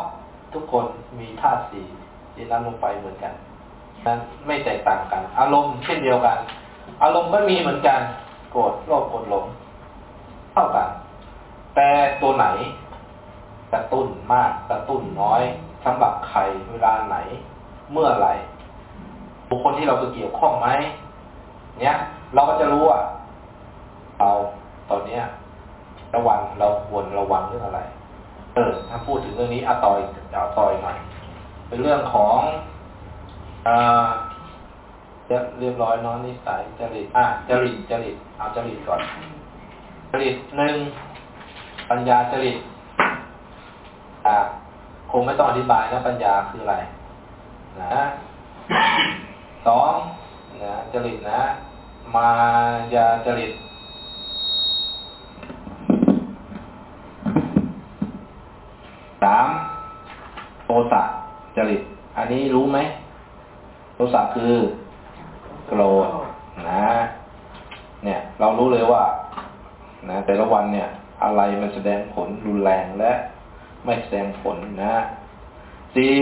ทุกคนมีธาตุสี่ที่นั้นลงไปเหมือนกันนั้นไม่แตกต่างกัน อารมณ์เช่นเดียวกัน อารมณ์ก็มีเหมือนกัน โกรธโลภโกรธหลงเท่ากัน แต่ตัวไหนกระตุ้นมากกระตุ้นน้อยสำหรับใครเวลาไหน เมื่อไหร่บุคคลที่เราไปเกี่ยวข้องไหม เนี้ย เราก็จะรู้ว่าเราตอนเนี้ย ระวังเราควรระวังเรื่องอะไร เออ ถ้าพูดถึงเรื่องนี้อาต่อยเอาต่อยหน่อยเป็นเรื่องของอ่าจะเรียบร้อยน้องนิสัยจริตอะจริตจริตเอาจริตก่อน จริตหนึ่งปัญญาจริตอ่าคงไม่ต้องอธิบายนะปัญญาคืออะไร นะสอง นะจริตนะ มายาจริตสามโทสะจริต อันนี้รู้ไหมโทสะคือโกรธนะ เนี่ย เรารู้เลยว่า นะ แต่ละวันเนี่ย อะไรมันแสดงผลรุนแรงและไม่แสดงผลนะสี่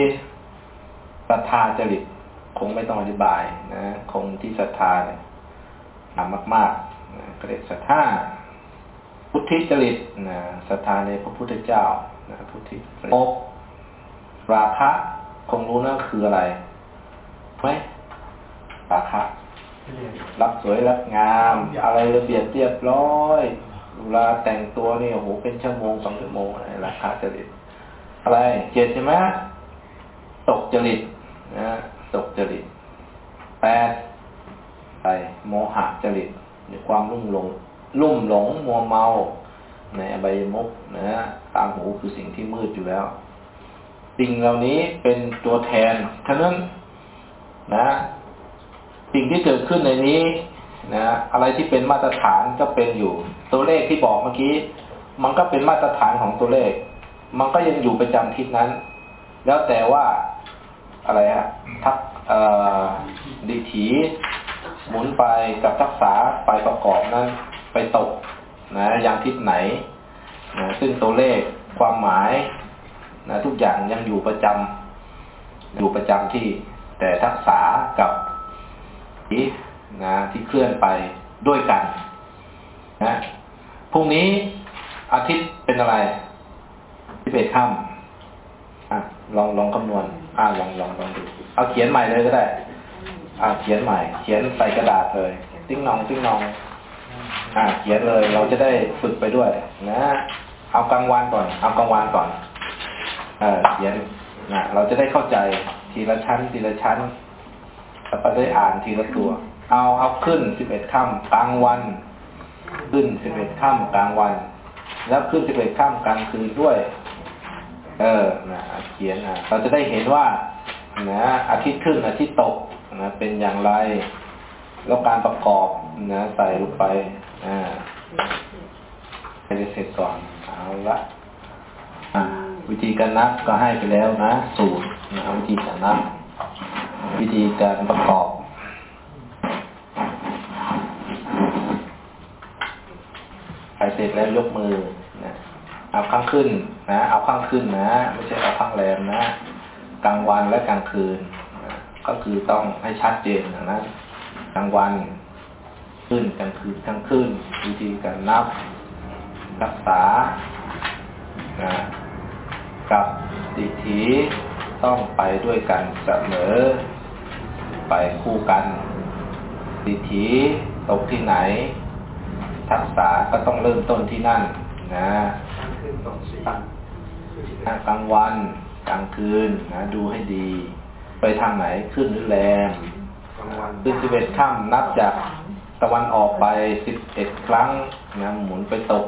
ศรัทธาจริต คงไม่ต้องอธิบายนะคงที่ศรัทธาเนี่ยทำมากๆนะก็เรียกศรัทธาพุทธิจริตนะศรัทธาในพระพุทธเจ้านะพุทธิหกราคะคงรู้นะคืออะไรไหมราคะรักสวยรักงาม อะไรระเบียบเรียบร้อยเวลาแต่งตัวนี่โอ้โหเป็นชั่วโมงสองชั่วโมงอะไรราคาจริต อะไรเจ็ดใช่ไหมตกจริตนะ ตกจริตแปดไรโมหะจริตในความลุ่มหลง ลุ่มหลงมัวเมาในอบายมุกนะตาหูคือสิ่งที่มืดอยู่แล้ว สิ่งเหล่านี้เป็นตัวแทนฉะนั้นนะ สิ่งที่เกิดขึ้นในนี้นะอะไรที่เป็นมาตรฐานก็เป็นอยู่ ตัวเลขที่บอกเมื่อกี้ มันก็เป็นมาตรฐานของตัวเลข มันก็ยังอยู่ประจำทิศนั้น แล้วแต่ว่า อะไรฮะทักดิถีหมุนไปกับทักษะไปประกอบนั้นไปตกนะอย่างทิศไหนนะซึ่งตัวเลขความหมายนะทุกอย่างยังอยู่ประจำอยู่ประจำที่ แต่ทักษะกับนะที่เคลื่อนไปด้วยกันนะพรุ่งนี้อาทิตย์เป็นอะไรที่เป็นค่ำอะลองลองคำนวณ อ่าลองลองลองดูเอาเขียนใหม่เลยก็ได้ อ่าเขียนใหม่ เขียนใส่กระดาษเลย ติ้งนองติ้งนอง อ่า เขียนเลย เราจะได้ฝึกไปด้วย นะ เอากลางวันก่อน เอากลางวันก่อน เออเขียนนะเราจะได้เข้าใจทีละชั้น ทีละชั้นแล้วก็ได้อ่านทีละตัว เอาเอาขึ้นสิบเอ็ดค่ำกลางวัน ขึ้นสิบเอ็ดค่ำกลางวัน แล้วขึ้นสิบเอ็ดค่ำกลางคืนด้วย เออนะเขียนนะเราจะได้เห็นว่านะอาทิตย์ขึ้นอาทิตย์ตกนะเป็นอย่างไร แล้วการประกอบนะใส่ลงไปอ่าให้ได้เสร็จก่อนเอาละอ่าวิธีการนับก็ให้ไปแล้วนะ สูตรนะวิธีการนับ วิธีการประกอบใครเสร็จแล้วยกมือ เอาข้างขึ้นนะ เอาข้างขึ้นนะ ไม่ใช่เอาข้างแรมนะ กลางวันและกลางคืน ก็คือต้องให้ชัดเจนนะ กลางวัน ขึ้นกลางคืนกลางคืนวิธีการนับ รักษานะกับดิถีต้องไปด้วยกันเสมอ ไปคู่กันดิถีตกที่ไหน ทักษะก็ต้องเริ่มต้นที่นั่นนะ ตรงสี่กลางวันกลางคืนนะดูให้ดี ไปทางไหนขึ้นหรือแรมกลางวันขึ้นสิบเอ็ดค่ำนับจากตะวันออกไปสิบเอ็ดครั้งนะหมุนไปตก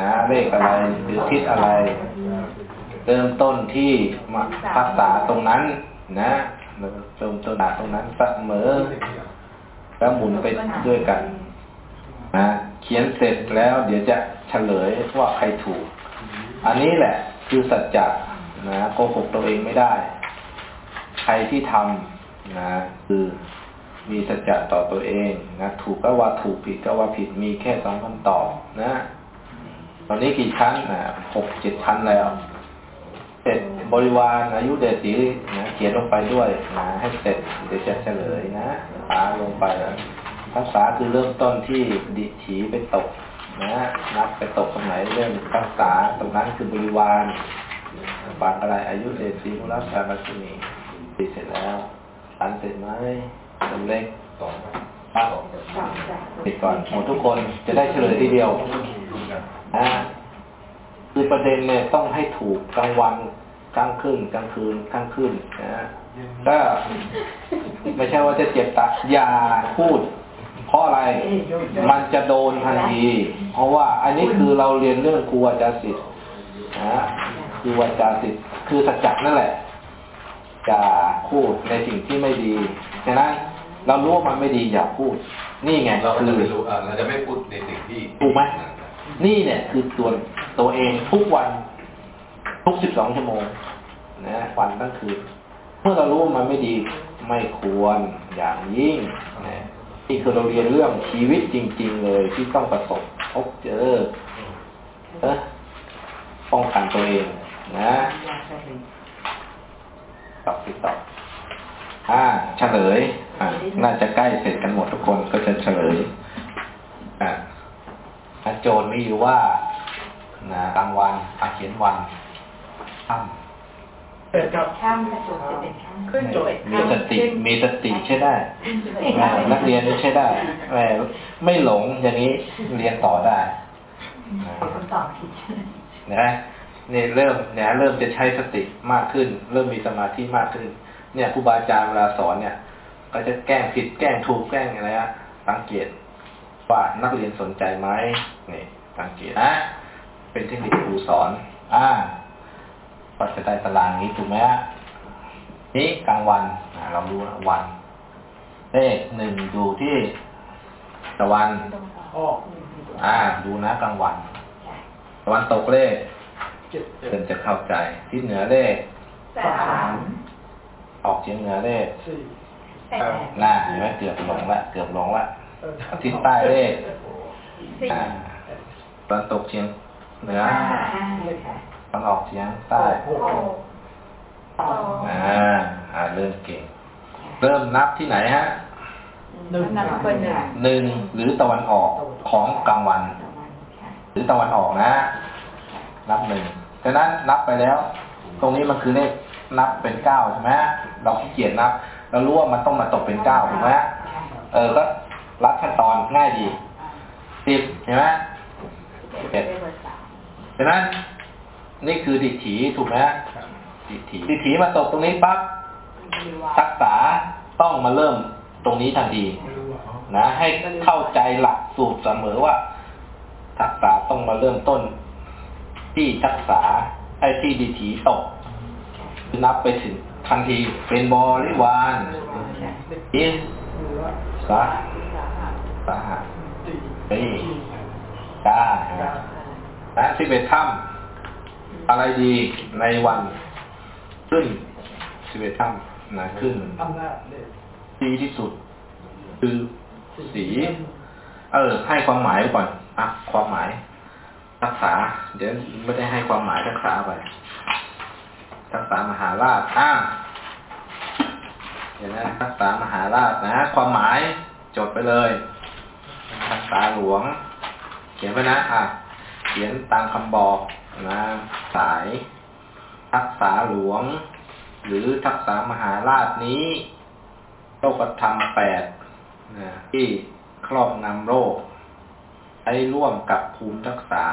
นะเลขอะไรหรือทิศอะไร เริ่มต้นที่มาทักษะตรงนั้น นะเริ่มต้นหาตรงนั้นเสมอ แล้วหมุนไปด้วยกันนะเขียนเสร็จแล้วเดี๋ยวจะเฉลยว่าใครถูก อันนี้แหละคือสัจจะนะโกหกตัวเองไม่ได้ ใครที่ทำนะคือมีสัจจะต่อตัวเองนะถูกก็ว่าถูกผิดก็ว่าผิดมีแค่สองคำตอบนะ ตอนนี้กี่ชั้นนะหกเจ็ดชั้นแล้วเสร็จบริวารอายุเดสีนะเขียนลงไปด้วยนะให้เสร็จเดี๋ยวจะเฉลยนะปาลงไปนะภาษาคือเริ่มต้นที่ดิถีไปตก นะนับไปตกตรงไหนเรื่องภาษาตรงนั้นคือบริวารบางอะไรอายุเดสีมุรัสการัสมีตีเสร็จแล้วอ่านเสร็จไหมเริ่มเล็กสองป้าปิดก่อนหมดทุกคนจะได้เฉลยทีเดียวอ่าคือประเด็นเนี่ยต้องให้ถูกกลางวันกลางคืนกลางคืนกลางคืนนะก็ไม่ใช่ว่าจะเจ็บตาอย่าพูด เพราะอะไร มันจะโดนทันที เพราะว่าอันนี้คือเราเรียนเรื่องครูวาจาสิทธิ์นะคือวาจาสิทธิ์คือสัจจะนั่นแหละจะพูดในสิ่งที่ไม่ดีฉะนั้นเรารู้ว่ามันไม่ดีอย่าพูด นี่ไงเราก็คืจะอไม่รู้อ่าเราจะไม่พูดในสิ่งที่ถูกไหมนี่เนี่ยคือตัวตัวเองทุกวันทุกสิบสองชั่วโมงนะวันทั้งคืนเมื่อเรารู้ว่ามันไม่ดีไม่ควรอย่างยิ่งนะ นี่คือเราเรียนเรื่องชีวิตจริง ๆ เลยที่ต้องประสบพบเจอเออป้องกันตัวเองนะตอบติดตอบอ่าเฉลย อ่า น่าจะใกล้เสร็จกันหมดทุกคนก็จะเฉลย อ่าอะโจทย์มีอยู่ว่านะกลางวันอาเขียนวันค่ เอ็ดครับข้ามกระจุกสิบเอ็ดข้ามขึ้นจุดำมีสติมีสติใช่ได้นักเรียนนี่ใช่ได้แม่ไม่หลงอย่างนี้เรียนต่อได้คำตอบผิดนะเนี่ยเริ่มเนี่ยเริ่มจะใช้สติมากขึ้น เริ่มมีสมาธิมากขึ้น เนี่ยครูบาอาจารย์เวลาสอนเนี่ย ก็จะแกล้งผิดแกล้งถูกแกล้งอะไรฮะสังเกตว่านักเรียนสนใจไหมนี่สังเกตนะเป็นเทคนิคครูสอน อ่า ก็จะได้ตารางนี้ถูกไหมฮะนี่กลางวันอ่าเรารู้แล้ววัน เลขหนึ่งอยู่ที่ตะวันออกอ่า ดูนะกลางวัน ตะวันตกเลขเจ็ดเริ่มจะเข้าใจทิศเหนือเลขสามออกเฉียงเหนือเลขสี่แปดน่าเห็นไหมเกือบหลงละเกือบหลงละเออทิศใต้เลขสี่อ่าตะวันตกเฉียงเหนือ ห้าห้าค่ะตะวันออกเฉียงใต้หกสองอ่าอ่าเริ่มเก่ง เริ่มนับที่ไหนฮะหนึ่งนับเบอร์หนึ่งหนึ่งหรือตะวันออกของกลางวันตะวันค่ะหรือตะวันออกนะ นับหนึ่งฉะนั้นนับไปแล้ว ตรงนี้มันคือเลขนับเป็นเก้าใช่ไหมเราขี้เกียจนับเรารู้ว่ามันต้องมาตกเป็นเก้าถูกไหมเออก็รัดขั้นตอนง่ายดีสิบเห็นไหมสิบเอ็ดฉะนั้น นี่คือดิถีถูกไหมดิถีดิถีมาตกตรงนี้ปั๊บทักษะต้องมาเริ่มตรงนี้ทันทีนะ ให้เข้าใจหลักสูตรเสมอว่า ทักษะต้องมาเริ่มต้น ที่ทักษะไอ้ที่ดิถีตก นับไปถึงทันทีเป็นบริวารอินสาสาหะนี่กานะสิบเอ็ดถ้ำ อะไรดีในวันขึ้นสิบเอ็ดถ้ำนะขึ้นอำนาจเดชดีที่สุด คือสี เออ ให้ความหมายไว้ก่อนอะความหมายทักษะเดี๋ยวไม่ได้ให้ความหมายทักษะไปทักษะมหาราชอ่าเดี๋ยวนะทักษะมหาราชนะ ความหมายจดไปเลยทักษะหลวง เขียนไปนะ อะ เขียนตามคำบอก นะสาย ทักษะหลวง หรือทักษะมหาราชนี้โลกธรรมแปดนะที่ครอบงำโลกให้ร่วมกับภูมิทักษะ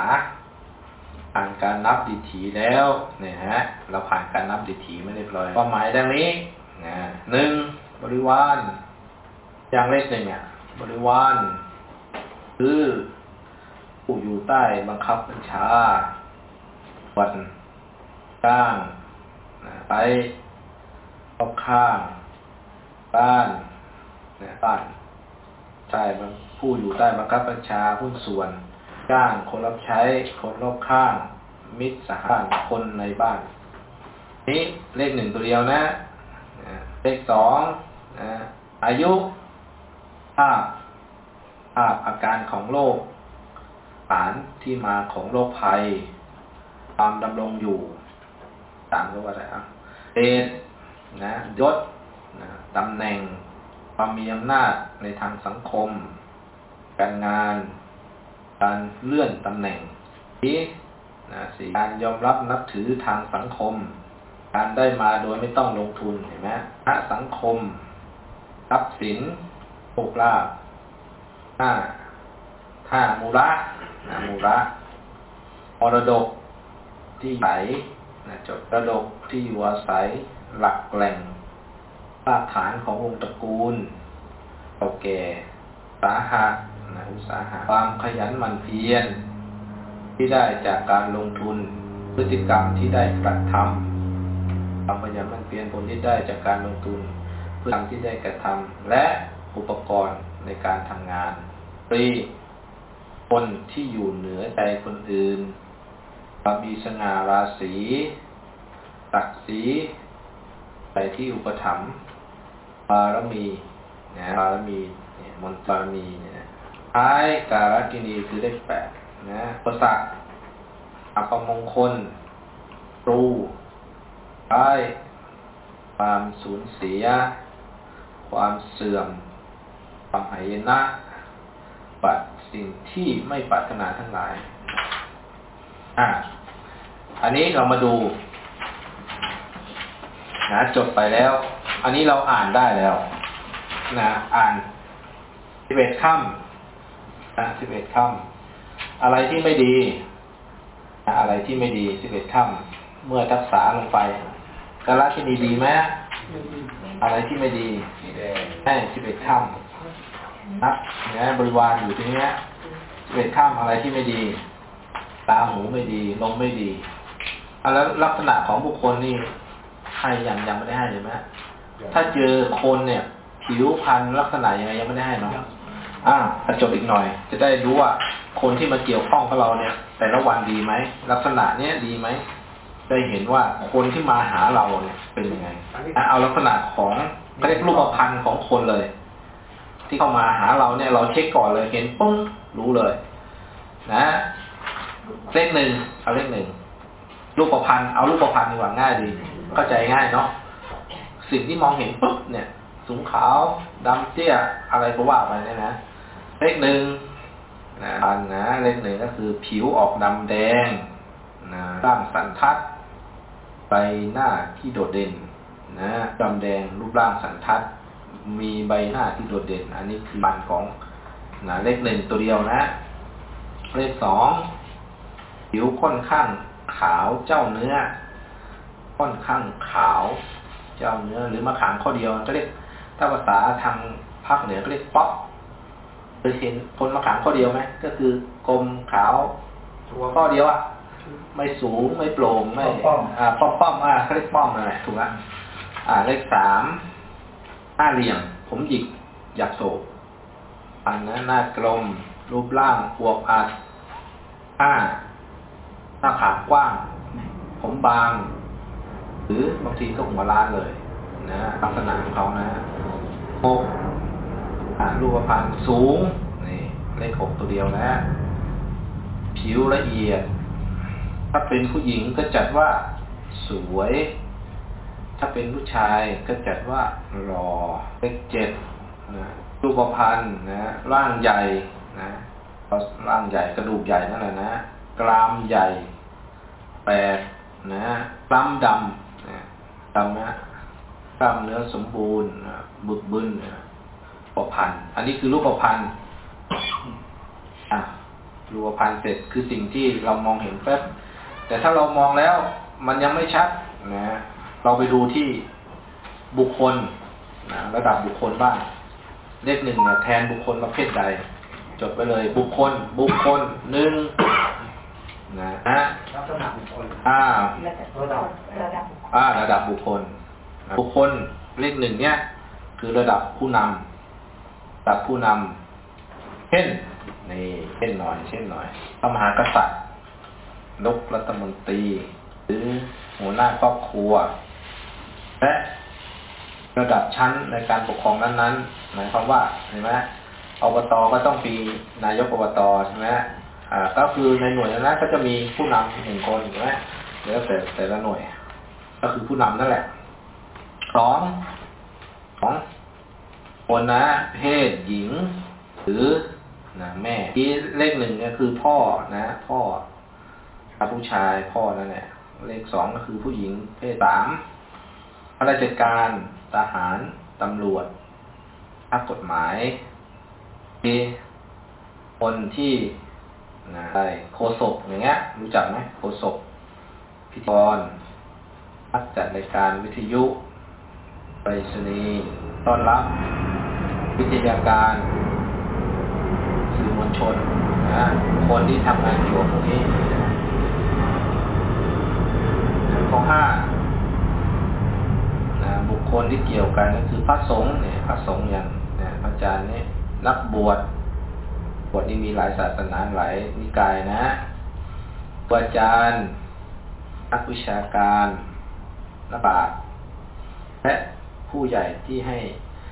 ผ่านการนับดิถีแล้วเนี่ยฮะ เราผ่านการนับดิถีไม่เรียบร้อยความหมายดังนี้นะหนึ่งบริวารอย่างเลขหนึ่งอะบริวารคือผู้อยู่ใต้บังคับบัญชา วันก้างไปรอบข้าง บ้านนะบ้านใช่ผู้อยู่ใต้บังคับบัญชาหุ้นส่วนจ้างคนรับใช้คนรอบข้าง มิตรสหายคนในบ้าน นี้เลขหนึ่งตัวเดียวนะ เลขสองนะอายุภาพภาพอาการของโรคฐานที่มาของโรคภัย ความดำรงอยู่ตามก็ว่าอะไรอะเดชนะยศนะตำแหน่ง ความมีอำนาจในทางสังคม การงาน การเลื่อนตำแหน่งนี้นะสี่การยอมรับนับถือทางสังคม การได้มาโดยไม่ต้องลงทุนเห็นไหมพระสังคมทรัพย์สินโภคลาภห้าห้ามูระนะมูระมรดก ที่ไหนจดระดกที่อยู่อาศัยหลักแหล่งรากฐานของวงตระกูลเก่าแก่สาหะนะอุตสาหะความขยันหมั่นเพียรที่ได้จากการลงทุนพฤติกรรมที่ได้กระทำความขยันหมั่นเพียรผลที่ได้จากการลงทุนพฤติกรรมที่ได้กระทำและอุปกรณ์ในการทำงานปรีคนที่อยู่เหนือใจคนอื่น มีสง่าราศีศักศีไปที่อุปถัมภ์บารมีนะบารมีเนี่ยมนตารมีเนี่ยท้ายการกินีคือเลขแปดนะประสักอัปมงคลครูท้ายความสูญเสีย ความเสื่อม ความหายนะปัดสิ่งที่ไม่ปรารถนาทั้งหลาย อ่า อันนี้เรามาดูนะจดไปแล้ว อันนี้เราอ่านได้แล้วนะอ่านสิบเอ็ดค่ำนะสิบเอ็ดค่ำอะไรที่ไม่ดีนะอะไรที่ไม่ดีสิบเอ็ดค่ำเมื่อทักษะลงไปกาลที่ดีดีไหมอะไรที่ไม่ดีสีแดงให้สิบเอ็ดค่ำนะเนี่ยบริวารอยู่ที่เนี้ยสิบเอ็ดค่ำอะไรที่ไม่ดี ตาหูไม่ดีลมไม่ดีอะแล้วลักษณะของบุคคลนี่ให้ยังยังไม่ได้ให้เลยไหมถ้าเจอคนเนี่ย ผิวพรรณลักษณะยังไงยังไม่ได้ให้เนาะอ่าจบอีกหน่อย จะได้รู้ว่าคนที่มาเกี่ยวข้องกับเราเนี่ย แต่ละวันดีไหมลักษณะเนี้ยดีไหมได้เห็นว่าคนที่มาหาเราเนี่ยเป็นยังไงอะเอาลักษณะของเขาเรียกรูปพรรณของคนเลย ที่เข้ามาหาเราเนี่ย เราเช็คก่อนเลยเห็นปุ้งรู้เลย นะ เลขหนึ่งเอาเลขหนึ่งรูปประพันธ์เอารูปประพันธ์ดีกว่าง่ายดีเข้าใจง่ายเนาะสิ่งที่มองเห็นปุ๊บเนี่ย สูงขาวดำเตี้ยอะไรก็ว่าไปเนี่ยนะเลขหนึ่งนะพันนะเลขหนึ่งก็คือผิวออกดำแดงนะร่างสันทัดใบหน้าที่โดดเด่น นะดำแดงรูปร่างสันทัด มีใบหน้าที่โดดเด่น อันนี้คือบันของนะเลขหนึ่งตัวเดียวนะ เลขสอง ผิวค่อนข้างขาวเจ้าเนื้อ ค่อนข้างขาวเจ้าเนื้อ หรือมะขามข้อเดียวก็เรียกถ้าภาษาทางภาคเหนือก็เรียกป๊อกเคยเห็นคนมะขามข้อเดียวไหมก็คือกลมขาวตัวข้อเดียวอะไม่สูงไม่โปร่งไม่ป้อมอ่าป้อมป้อมอ่าเขาเรียกป้อมนั่นแหละถูกไหมอ่าเลขสามห้าเหลี่ยม ผมหยิกอยากโศกอันนะหน้ากลม รูปร่างอวบอัดห้า หน้าผากกว้าง ผมบาง หรือบางทีก็หัวล้านเลย นะลักษณะของเขานะหกรูปพรรณสูง นี่เลขหกตัวเดียวนะ ผิวละเอียด ถ้าเป็นผู้หญิงก็จัดว่าสวย ถ้าเป็นผู้ชายก็จัดว่าหล่อเลขเจ็ดนะรูปพรรณนะ ร่างใหญ่นะร่างใหญ่กระดูกใหญ่นั่นแหละนะ กรามใหญ่แปดนะกล้ามดำนะดำนะกล้ามเนื้อสมบูรณ์นะบึกบึนนะรูปพรรณอันนี้คือรูปประพรรณอะรูปประพรรณเสร็จคือสิ่งที่เรามองเห็นแป๊บแต่ถ้าเรามองแล้วมันยังไม่ชัดนะเราไปดูที่บุคคลนะระดับบุคคลบ้างเลขหนึ่งเนี่ยแทนบุคคลประเภทใด จดไปเลย บุคคล บุคคลหนึ่ง นะฮะลักษณะบุคคลอ่าระดับระดับอ่า ระดับบุคคล บุคคลเลขหนึ่งเนี่ย คือระดับผู้นำระดับผู้นำเช่นนี่เช่นหน่อย เช่นหน่อยพระมหากษัตริย์นกรัฐมนตรี หรือหัวหน้าครอบครัว และระดับชั้นในการปกครองนั้นๆหมายความว่าเห็นไหมอบตก็ต้องมีนายกอบตใช่ไหม อ่า ก็คือในหน่วยนั้นก็จะมีผู้นำหนึ่งคนใช่ไหมแล้วแต่แต่ละหน่วย ก็คือผู้นำนั่นแหละสองสองคนนะ เพศหญิง หรือนะแม่ที่เลขหนึ่งเนี่ยคือพ่อนะ พ่อผู้ชายพ่อนั่นแหละเลขสองก็คือผู้หญิง เพศสามข้าราชการทหารตำรวจนักกฎหมายมีคนที่ นะได้โคศกอย่างเงี้ยรู้จักไหมโคศกพิธีกรนักจัดรายการวิทยุไปรษณีย์ต้อนรับ วิทยาการสื่อมวลชนนะคนที่ทำงานเกี่ยวกับพวกนี้ข้อห้านะบุคคลที่เกี่ยวกันก็คือพระสงฆ์เนี่ยพระสงฆ์อย่างนะพระอาจารย์เนี่ยนักบวช บวชนี่มีหลายศาสนาหลายนิกายนะครูอาจารย์นักวิชาการนักบาตรและผู้ใหญ่ที่ให้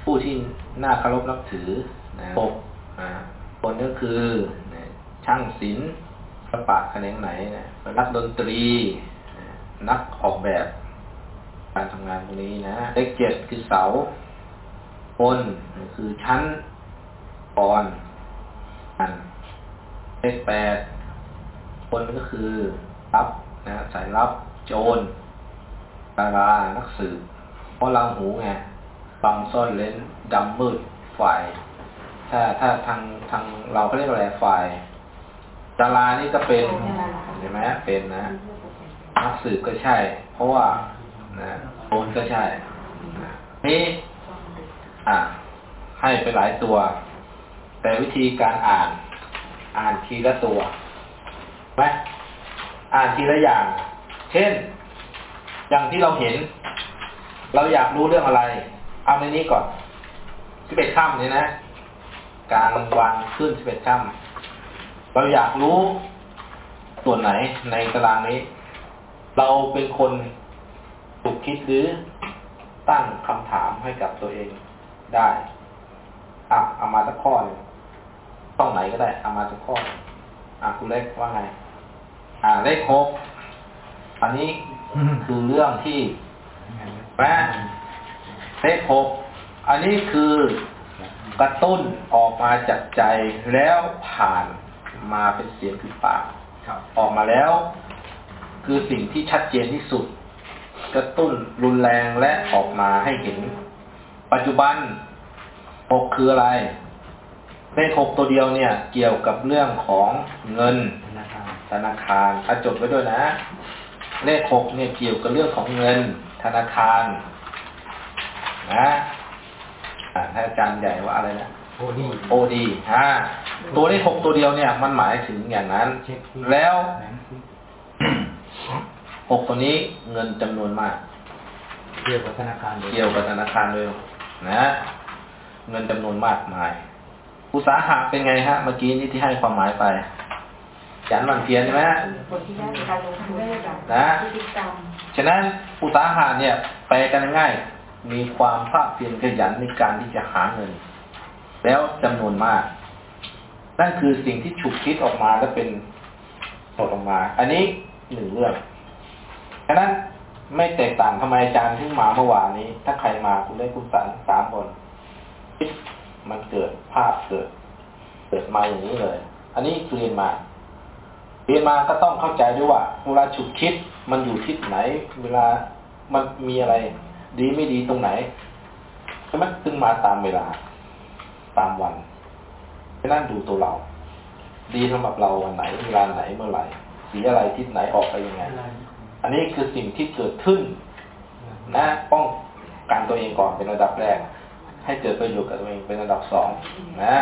ผู้ที่น่าเคารพนับถือนะปกนะคนก็คือนะช่างศิลป์ประปะแขนงไหนนะนักดนตรีนะนักออกแบบ การทำงานตรงนี้นะเลขเจ็ดคือเสาคนคือชั้นกรอัน เลขแปดคนก็คือรับนะสายรับโจรดารานักสืบเพราะเราหูไงบังซ่อนเลนดำมืดฝ่าย ถ้าถ้าทางทางเราเขาเรียกอะไรฝ่ายดารานี่ก็เป็นเห็นไหมเป็นนะนักสืบก็ใช่ เพราะว่านะโอนก็ใช่นะนี่อ่าให้ไปหลายตัว แต่วิธีการอ่าน อ่านทีละตัวไหมอ่านทีละอย่าง เช่น อย่างที่เราเห็น เราอยากรู้เรื่องอะไร เอาในนี้ก่อนสิบเอ็ดค่ำนี่นะกลางวันขึ้นสิบเอ็ดค่ำเราอยากรู้ส่วนไหนในตารางนี้ เราเป็นคนถูกคิดหรือตั้งคำถามให้กับตัวเองได้ อะเอามาสักข้อหนึ่ง ต้องไหนก็ได้เอามาสักข้อหนึ่งอะคุณเล็กว่าไง อ่าเลขหกอันนี้คือเรื่องที่แม่เลขหกอันนี้คือกระตุ้นออกมาจากใจแล้วผ่านมาเป็นเสียงคือปากครับออกมาแล้ว คือสิ่งที่ชัดเจนที่สุด กระตุ้นรุนแรงและออกมาให้เห็น ปัจจุบันหกคืออะไร เลขหกตัวเดียวเนี่ย เกี่ยวกับเรื่องของเงินธนาคารธนาคารถ้าจดไว้ด้วยนะ เลขหกเนี่ยเกี่ยวกับเรื่องของเงิน ธนาคาร นะอ่าถ้าอาจารย์ใหญ่ว่าอะไรนะโอ้ดีโอดีฮะตัวเลขหกตัวเดียวเนี่ย มันหมายถึงอย่างนั้นเช็คที่แล้วแบงค์ที่หกตัวนี้เงินจำนวนมาก เกี่ยวกับธนาคารโดยเกี่ยวกับธนาคารเลยนะ เงินจำนวนมากมาย อุตสาหะเป็นไงฮะ เมื่อกี้นี้ที่ให้ความหมายไปยันหมันเพียนใช่ไหมฮะคนที่ได้การลงทุนได้แบบนะพฤติกรรมฉะนั้นอุตสาหะเนี่ยแปลกันง่ายๆมีความภาคเพียรขยันในการที่จะหาเงิน แล้วจำนวนมาก นั่นคือสิ่งที่ฉุกคิดออกมาและเป็นสดออกมา อันนี้หนึ่งเรื่องฉะนั้นไม่แตกต่างทำไมอาจารย์ถึงมาเมื่อวานนี้ ถ้าใครมาคุณได้คุณสันสามคนคิด มันเกิดภาพเกิด เกิดมาอย่างนี้เลย อันนี้เรียนมา เรียนมาก็ต้องเข้าใจด้วยว่าเวลาฉุกคิดมันอยู่ทิศไหน เวลามันมีอะไร ดีไม่ดีตรงไหนใช่ไหมซึ่งมาตามเวลา ตามวันฉะนั้นดูตัวเรา ดีสำหรับเราวันไหนเวลาไหนเมื่อไหร่สีอะไรทิศไหนออกไปยังไง อันนี้คือสิ่งที่เกิดขึ้น นะ ป้องกันตัวเองก่อนเป็นระดับแรก ให้เกิดประโยชน์กับตัวเองเป็นระดับสองนะ